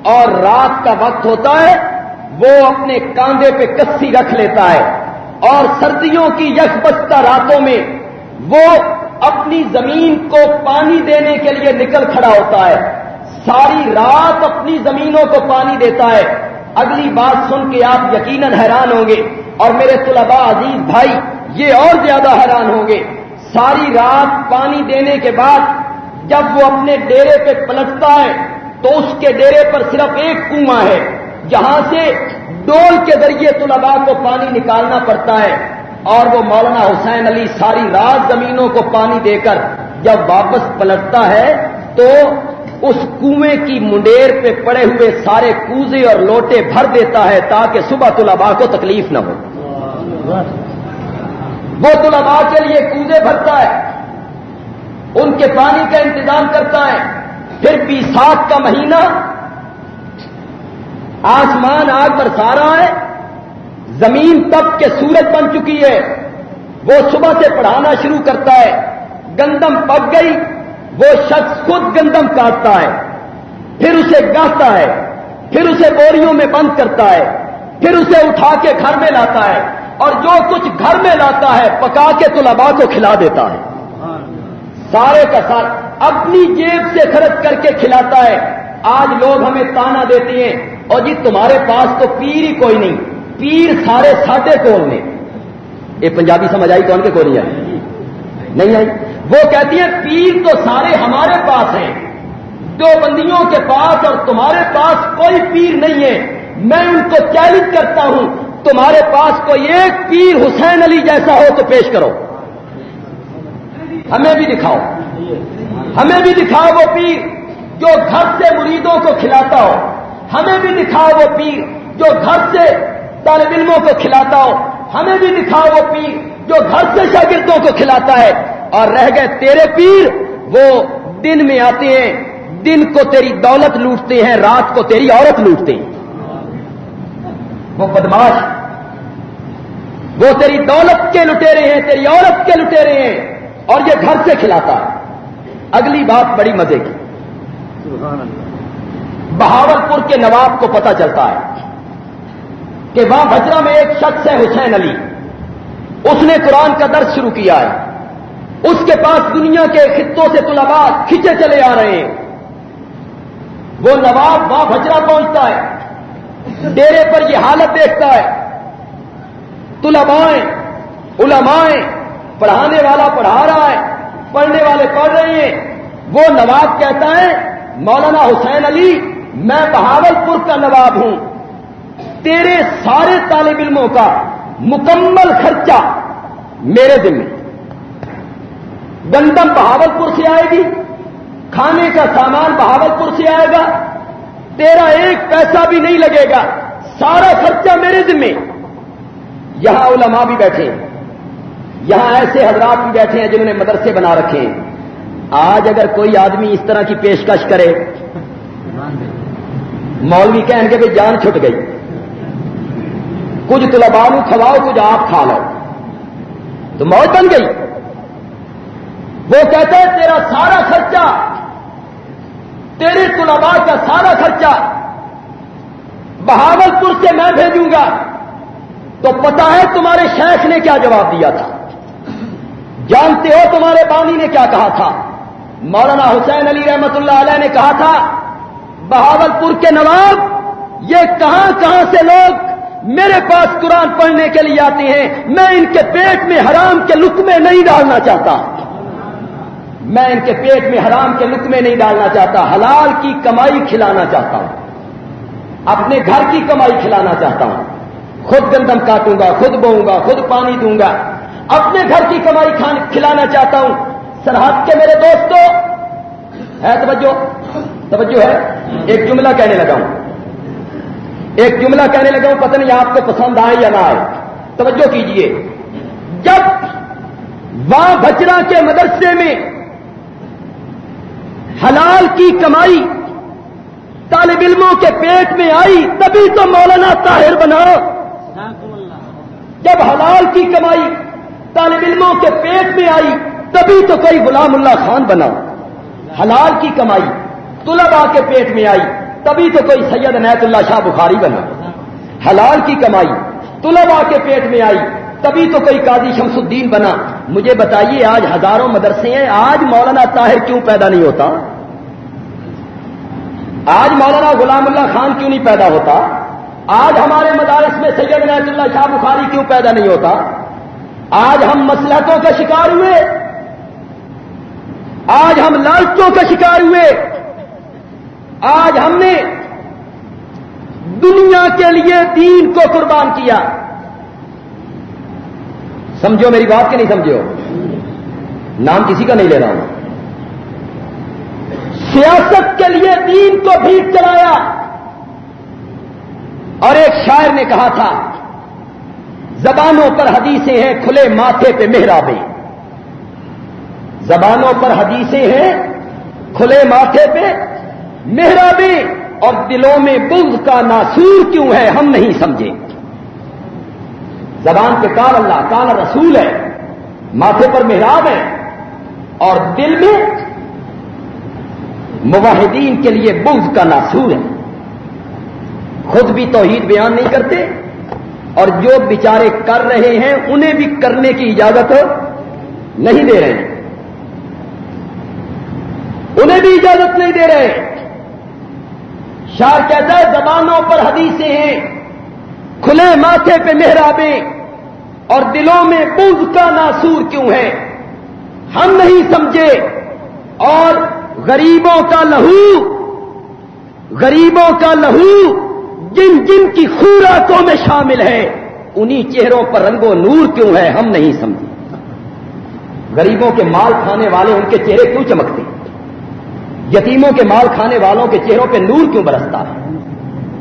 اور رات کا وقت ہوتا ہے، وہ اپنے کاندھے پہ کسی رکھ لیتا ہے اور سردیوں کی یش بچتا راتوں میں وہ اپنی زمین کو پانی دینے کے لیے نکل کھڑا ہوتا ہے۔ ساری رات اپنی زمینوں کو پانی دیتا ہے۔ اگلی بات سن کے آپ یقیناً حیران ہوں گے۔ اور میرے طلباء عزیز بھائی، یہ اور زیادہ حیران ہوں گے۔ ساری رات پانی دینے کے بعد جب وہ اپنے ڈیرے پہ پلٹتا ہے تو اس کے ڈیرے پر صرف ایک کنواں ہے، جہاں سے ڈول کے ذریعے طلباء کو پانی نکالنا پڑتا ہے۔ اور وہ مولانا حسین علی ساری رات زمینوں کو پانی دے کر جب واپس پلٹتا ہے تو اس کنویں کی منڈیر پہ پڑے ہوئے سارے کوزے اور لوٹے بھر دیتا ہے تاکہ صبح طلباء کو تکلیف نہ ہو۔ وہ طلباء کے لیے کوزے بھرتا ہے۔ ان کے پانی کا انتظام کرتا ہے۔ پھر بھی کا مہینہ۔ آسمان آگ برسا رہا ہے۔ زمین تب کے سورج بن چکی ہے۔ وہ صبح سے پڑھانا شروع کرتا ہے۔ گندم پک گئی۔ وہ شخص خود گندم کاٹتا ہے۔ پھر اسے گاہتا ہے۔ پھر اسے بوریوں میں بند کرتا ہے۔ پھر اسے اٹھا کے گھر میں لاتا ہے۔ اور جو کچھ گھر میں لاتا ہے، پکا کے طلباء کو کھلا دیتا ہے۔ سارے کا سارا اپنی جیب سے خرچ کر کے کھلاتا ہے۔ آج لوگ ہمیں تانا دیتے ہیں۔ اور جی تمہارے پاس تو پیر ہی کوئی نہیں۔ پیر سارے ساڈے کول نے۔ یہ پنجابی سمجھ آئی کون کے کو نہیں آئی نہیں آئی۔ وہ کہتی ہیں، پیر تو سارے ہمارے پاس ہیں۔ دو بندیوں کے پاس اور تمہارے پاس کوئی پیر نہیں ہے۔ میں ان کو چیلنج کرتا ہوں۔ تمہارے پاس کوئی ایک پیر حسین علی جیسا ہو تو پیش کرو۔ ہمیں بھی دکھاؤ۔ ہمیں بھی دکھاؤ وہ پیر جو گھر سے مریدوں کو کھلاتا ہو۔ ہمیں بھی دکھاؤ وہ پیر جو گھر سے طالب علموں کو کھلاتا ہو۔ ہمیں بھی دکھاؤ وہ پیر جو گھر سے شاگردوں کو کھلاتا ہے۔ اور رہ گئے تیرے پیر، وہ دن میں آتے ہیں۔ دن کو تیری دولت لوٹتے ہیں، رات کو تیری عورت لوٹتے ہیں۔ وہ بدماش، وہ تیری دولت کے لٹیرے ہیں، تیری عورت کے لٹیرے ہیں۔ اور یہ گھر سے کھلاتا ہے۔ اگلی بات بڑی مزے کی۔ بہاول پور کے نواب کو پتا چلتا ہے کہ وہاں بجرا میں ایک شخص ہے حسین علی۔ اس نے قرآن کا درس شروع کیا ہے۔ اس کے پاس دنیا کے خطوں سے طلباء کھچے چلے آ رہے ہیں۔ وہ نواب وہاں بجرا پہنچتا ہے۔ ڈیرے پر یہ حالت دیکھتا ہے۔ طلبائیں علمائیں پڑھانے والا پڑھا رہا ہے، پڑھنے والے پڑھ رہے ہیں۔ وہ نواب کہتا ہے، مولانا حسین علی، میں بہاول پور کا نواب ہوں۔ تیرے سارے طالب علموں کا مکمل خرچہ میرے ذمہ گندم بہاول پور سے آئے گی، کھانے کا سامان بہاول پور سے آئے گا۔ تیرا ایک پیسہ بھی نہیں لگے گا، سارا خرچہ میرے ذمہ یہاں علماء بھی بیٹھے۔ ہیں یہاں ایسے حضرات بھی بیٹھے ہیں جنہوں نے مدرسے بنا رکھے ہیں۔ آج اگر کوئی آدمی اس طرح کی پیشکش کرے، مولوی کہیں گے بھی جان چھٹ گئی۔ کچھ طلباء کھواؤ، کچھ آپ کھا لو۔ تو موت بن گئی۔ وہ کہتے ہیں، تیرا سارا خرچہ، تیرے طلباء کا سارا خرچہ بہاول پور سے میں بھیجوں گا۔ تو پتا ہے تمہارے شیخ نے کیا جواب دیا تھا۔ جانتے ہو تمہارے بانی نے کیا کہا تھا؟ مولانا حسین علی رحمت اللہ علیہ نے کہا تھا بہاول پور کے نواب، یہ کہاں کہاں سے لوگ میرے پاس قرآن پڑھنے کے لیے آتے ہیں؟ میں ان کے پیٹ میں حرام کے لکمے نہیں ڈالنا چاہتا۔ میں ان کے پیٹ میں حرام کے لکمے نہیں ڈالنا چاہتا، حلال کی کمائی کھلانا چاہتا ہوں۔ اپنے گھر کی کمائی کھلانا چاہتا ہوں۔ خود گندم کاٹوں گا، خود بوؤں گا، خود پانی دوں گا۔ اپنے گھر کی کمائی کھلانا چاہتا ہوں۔ سرحد کے میرے دوستوں ہے توجہ؟ توجہ ہے؟ ایک جملہ کہنے لگا ہوں۔ ایک جملہ کہنے لگا ہوں، پتہ نہیں آپ کو پسند آئے یا نہ آئے۔ توجہ کیجیے۔ جب وہاں بچرا کے مدرسے میں حلال کی کمائی طالب علموں کے پیٹ میں آئی، تبھی تو مولانا طاہر بنا۔ جب حلال کی کمائی طالب علموں کے پیٹ میں آئی، تبھی تو کوئی غلام اللہ خان بنا۔ حلال کی کمائی طلبا کے پیٹ میں آئی، تبھی تو کوئی سید نیت اللہ شاہ بخاری بنا۔ حلال کی کمائی طلبا کے پیٹ میں آئی، تبھی تو کوئی قاضی شمس الدین بنا۔ مجھے بتائیے، آج ہزاروں مدرسے ہیں، آج مولانا طاہر کیوں پیدا نہیں ہوتا؟ آج مولانا غلام اللہ خان کیوں نہیں پیدا ہوتا؟ آج ہمارے مدارس میں سید نیت اللہ شاہ بخاری کیوں پیدا نہیں ہوتا؟ آج ہم مسلحتوں کا شکار ہوئے۔ آج ہم لالچوں کا شکار ہوئے۔ آج ہم نے دنیا کے لیے دین کو قربان کیا۔ سمجھو میری بات کہ نہیں سمجھو؟ نام کسی کا نہیں لے رہا ہوں۔ سیاست کے لیے دین کو بھی چلایا۔ اور ایک شاعر نے کہا تھا زبانوں پر حدیثیں ہیں کھلے ماتھے پہ محرابیں زبانوں پر حدیثیں ہیں کھلے ماتھے پہ محرابیں اور دلوں میں بغض کا ناسور کیوں ہے ہم نہیں سمجھے زبان پہ کال اللہ کال رسول ہے، ماتھے پر محراب ہے۔ اور دل میں مواحدین کے لیے بغض کا ناسور ہے۔ خود بھی توحید بیان نہیں کرتے اور جو بیچارے کر رہے ہیں انہیں بھی کرنے کی اجازت نہیں دے رہے ہیں۔ انہیں بھی اجازت نہیں دے رہے۔ شاہ کہتا ہے، زبانوں پر حدیثیں ہیں، کھلے ماتھے پہ محرابیں اور دلوں میں بوجھ کا ناسور کیوں ہے؟ ہم نہیں سمجھے۔ اور غریبوں کا لہو، غریبوں کا لہو جن جن کی خوراکوں میں شامل ہے، انہی چہروں پر رنگ و نور کیوں ہے ہم نہیں سمجھے۔ غریبوں کے مال کھانے والے ان کے چہرے کیوں چمکتے؟ یتیموں کے مال کھانے والوں کے چہروں پہ نور کیوں برستا؟ ہے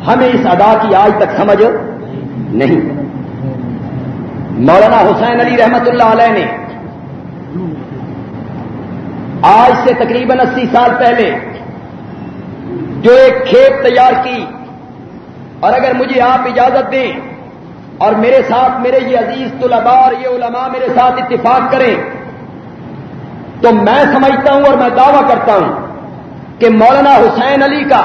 ہمیں اس ادا کی آج تک سمجھ نہیں۔ مولانا حسین علی رحمت اللہ علیہ نے آج سے تقریباً اسی سال پہلے جو ایک کھیپ تیار کی اور اگر مجھے آپ اجازت دیں اور میرے ساتھ میرے یہ عزیز طلباء اور یہ علماء میرے ساتھ اتفاق کریں، تو میں سمجھتا ہوں اور میں دعویٰ کرتا ہوں کہ مولانا حسین علی کا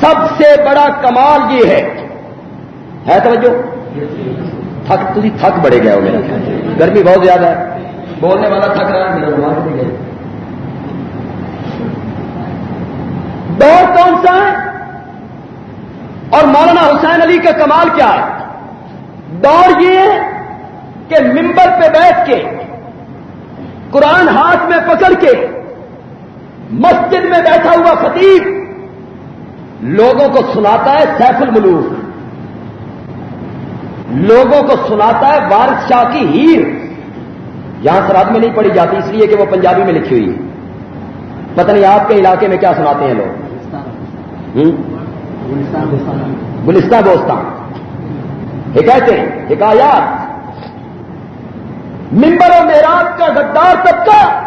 سب سے بڑا کمال یہ ہے۔ ہے توجہ؟ تھک تھی تھک بڑے گیا ہو میرا گرمی بہت زیادہ ہے۔ بولنے والا تھک رہا ہے، میرا کون سا ہے؟ اور مولانا حسین علی کا کمال کیا ہے؟ دور یہ ہے کہ ممبر پہ بیٹھ کے، قرآن ہاتھ میں پکڑ کے، مسجد میں بیٹھا ہوا خطیب لوگوں کو سناتا ہے سیف الملوک۔ لوگوں کو سناتا ہے وارث شاہ کی ہیر۔ یہاں سرحد میں نہیں پڑھی جاتی، اس لیے کہ وہ پنجابی میں لکھی ہوئی ہے۔ پتہ نہیں آپ کے علاقے میں کیا سناتے ہیں لوگ؟ گلستان دوستان۔ حکایتیں، حکایات۔ ممبر و معراج کا غدار طبقہ۔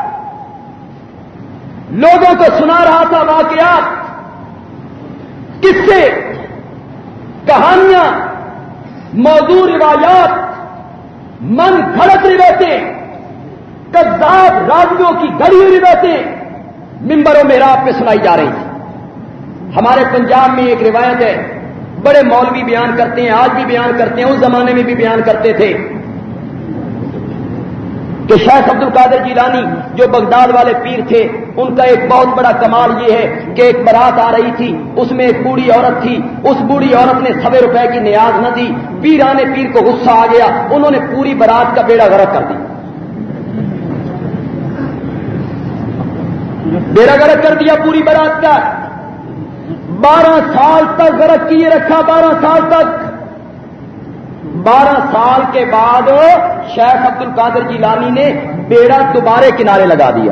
لوگوں کو سنا رہا تھا واقعات۔ کس سے کہانیاں موضوع روایات۔ من گھڑت روایتیں، کذاب راجیوں کی گڑی ہوئی روایتیں ممبروں میں رات پہ سنائی جا رہی تھی۔ ہمارے پنجاب میں ایک روایت ہے، بڑے مولوی بیان کرتے ہیں، آج بھی بیان کرتے ہیں، اس زمانے میں بھی بیان کرتے تھے کہ شیخ عبد القادر جیلانی جو بغداد والے پیر تھے، ان کا ایک بہت بڑا کمال یہ ہے کہ ایک برات آ رہی تھی، اس میں ایک بوڑھی عورت تھی، اس بوڑھی عورت نے سوے روپے کی نیاز نہ دی پیر آنے پیر کو غصہ آ گیا، انہوں نے پوری برات کا بیڑا غرق کر دی بیڑا غرق کر دیا پوری برات کا۔ بارہ سال تک غرق کیے رکھا، بارہ سال تک۔ بارہ سال کے بعد شیخ عبد القادر جیلانی نے بیڑا دوبارے کنارے لگا دیا۔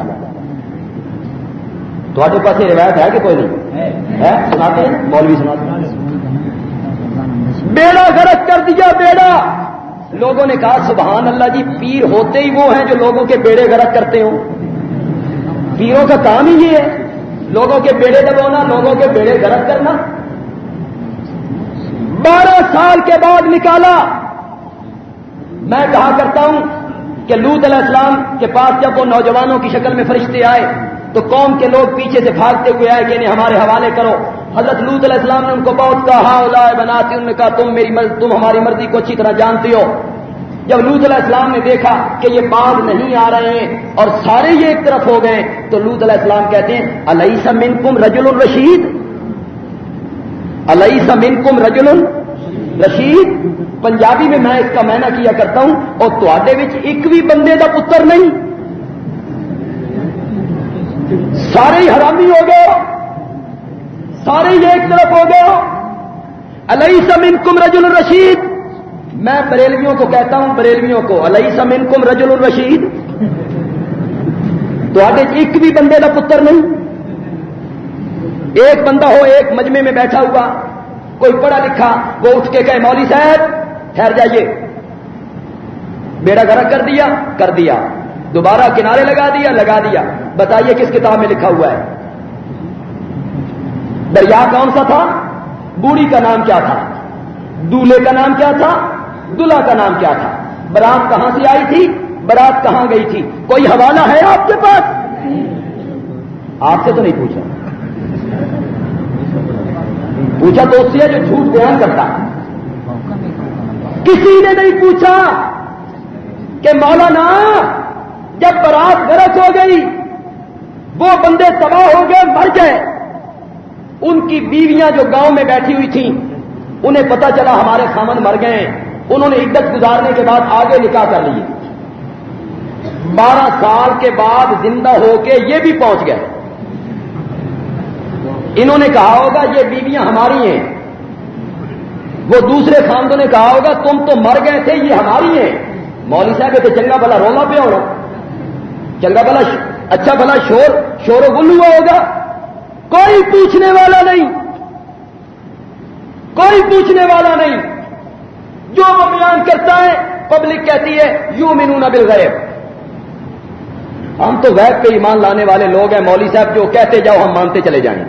تھوڑے پاس یہ روایت ہے کہ کوئی نہیں؟ ہے؟ سناتے مولوی سناتے بیڑا غرق کر دیا، بیڑا۔ لوگوں نے کہا، سبحان اللہ جی پیر ہوتے ہی وہ ہیں جو لوگوں کے بیڑے غرق کرتے ہوں۔ پیروں کا کام ہی یہ ہے۔ لوگوں کے بیڑے دبونا، لوگوں کے بیڑے غرق کرنا۔ بارہ سال کے بعد نکالا۔ میں کہا کرتا ہوں کہ لوت علیہ السلام کے پاس جب وہ نوجوانوں کی شکل میں فرشتے آئے، تو قوم کے لوگ پیچھے سے بھاگتے ہوئے آئے کہ انہیں ہمارے حوالے کرو۔ حضرت لوت علیہ السلام نے ان کو بہت کہا ہاں بناتی ان نے کہا، تم میری مرض، تم ہماری مرضی کو اچھی طرح جانتے ہو۔ جب لوت علیہ السلام نے دیکھا کہ یہ باغ نہیں آ رہے ہیں اور سارے یہ ایک طرف ہو گئے، تو لوت علیہ السلام کہتے ہیں علیہ سمن کم رجل الرشید علیہ سمن کم رجل رشید؟ پنجابی میں میں اس کا مینا کیا کرتا ہوں، اور تے ایک بھی بندے کا پتر نہیں. سارے ہی حرامی ہو گئے سارے ہی ایک طرف ہو گئے علیہ سمن کم رجل الرشید میں بریلویوں کو کہتا ہوں، بریلویوں کو علیہ سمن کم رجل الرشید تو ایک بھی بندے کا پتر نہیں۔ ایک بندہ ہو، ایک مجمے میں بیٹھا ہوا، کوئی پڑھا لکھا، وہ اٹھ کے کہے، مولوی صاحب، ٹھہر جائیے۔ بیڑا گرک کر دیا کر دیا۔ دوبارہ کنارے لگا دیا لگا دیا۔ بتائیے کس کتاب میں لکھا ہوا ہے۔ دریا کون سا تھا؟ بوڑھی کا نام کیا تھا؟ دولہے کا نام کیا تھا؟ دلہا کا نام کیا تھا؟ برات کہاں سے آئی تھی؟ برات کہاں گئی تھی؟ کوئی حوالہ ہے آپ کے پاس؟ آپ سے تو نہیں پوچھا۔ پوچھا تو اس سے جو جھوٹ بیان کرتا۔ کسی نے نہیں پوچھا کہ مولانا، جب برات غرض ہو گئی، وہ بندے تباہ ہو گئے، مر گئے۔ ان کی بیویاں جو گاؤں میں بیٹھی ہوئی تھیں، انہیں پتا چلا ہمارے خامن مر گئے۔ انہوں نے عدت گزارنے کے بعد آگے نکاح کر لیے۔ بارہ سال کے بعد زندہ ہو کے یہ بھی پہنچ گئے۔ انہوں نے کہا ہوگا، یہ بیویاں ہماری ہیں۔ وہ دوسرے خاندوں نے کہا ہوگا، تم تو مر گئے تھے، یہ ہماری ہیں۔ مولوی صاحب تھے چنگا بلا رولا پہ ہونا چنگا بلا اچھا بلا شور شور و گل ہوا ہوگا۔ کوئی پوچھنے والا نہیں۔ کوئی پوچھنے والا نہیں۔ جو وہ بیان کرتا ہے پبلک کہتی ہے یوں مینو نہ بل ہم تو غیب پہ ایمان لانے والے لوگ ہیں، مولوی صاحب، جو کہتے جاؤ، ہم مانتے چلے جائیں۔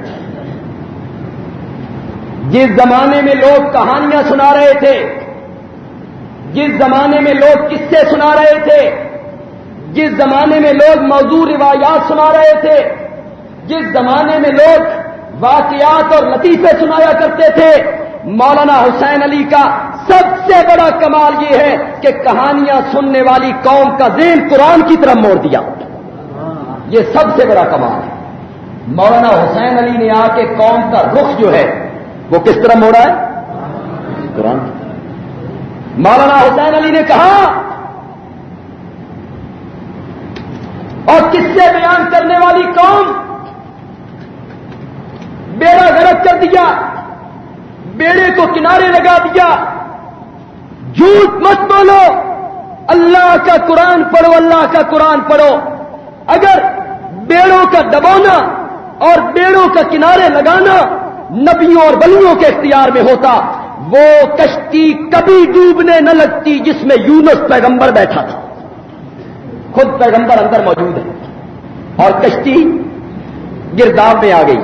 جس زمانے میں لوگ کہانیاں سنا رہے تھے، جس زمانے میں لوگ قصے سنا رہے تھے، جس زمانے میں لوگ موضوع روایات سنا رہے تھے، جس زمانے میں لوگ واقعات اور لطیفے سنایا کرتے تھے مولانا حسین علی کا سب سے بڑا کمال یہ ہے کہ کہانیاں سننے والی قوم کا ذہن قرآن کی طرف موڑ دیا۔ یہ سب سے بڑا کمال ہے۔ مولانا حسین علی نے آ کے قوم کا رخ جو ہے، وہ کس طرح موڑا ہے؟ قرآن مولانا حسین علی نے کہا، اور کس سے بیان کرنے والی قوم؟ بیڑا غرق کر دیا۔ بیڑے کو کنارے لگا دیا۔ جھوٹ مت بولو۔ اللہ کا قرآن پڑھو، اللہ کا قرآن پڑھو۔ اگر بیڑوں کا دبونا اور بیڑوں کا کنارے لگانا نبیوں اور بلیوں کے اختیار میں ہوتا، وہ کشتی کبھی ڈوبنے نہ لگتی جس میں یونس پیغمبر بیٹھا تھا۔ خود پیغمبر اندر موجود ہے۔ اور کشتی گرداب میں آ گئی۔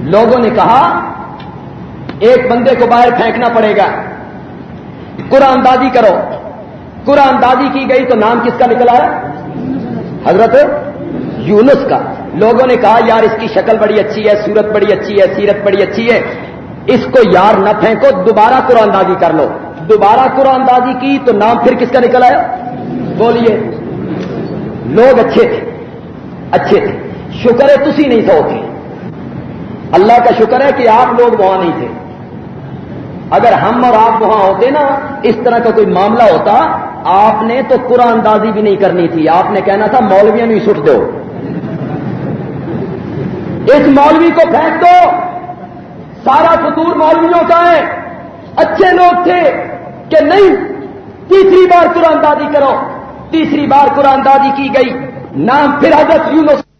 لوگوں نے کہا ایک بندے کو باہر پھینکنا پڑے گا۔ قرآن دازی کرو۔ قرآن دازی کی گئی تو نام کس کا نکلا ہے؟ حضرت یونس کا۔ لوگوں نے کہا، یار، اس کی شکل بڑی اچھی ہے، صورت بڑی اچھی ہے، سیرت بڑی اچھی ہے۔ اس کو یار نہ پھینکو، دوبارہ قرآن دازی کر لو۔ دوبارہ قرآن دازی کی تو نام پھر کس کا نکل آیا بولیے۔ لوگ اچھے تھے۔ اچھے تھے۔ شکر ہے تھی نہیں سو تھے اللہ کا شکر ہے کہ آپ لوگ وہاں نہیں تھے۔ اگر ہم اور آپ وہاں ہوتے نا، اس طرح کا کوئی معاملہ ہوتا، آپ نے تو قرآن دازی بھی نہیں کرنی تھی۔ آپ نے کہنا تھا، مولویاں نہیں سٹ دو۔ اس مولوی کو پھینک دو۔ سارا فطور مولویوں کا ہے۔ اچھے لوگ تھے کہ نہیں، تیسری بار قرآن دادی کرو۔ تیسری بار قرآن دادی کی گئی۔ نام پھر حضرت یونس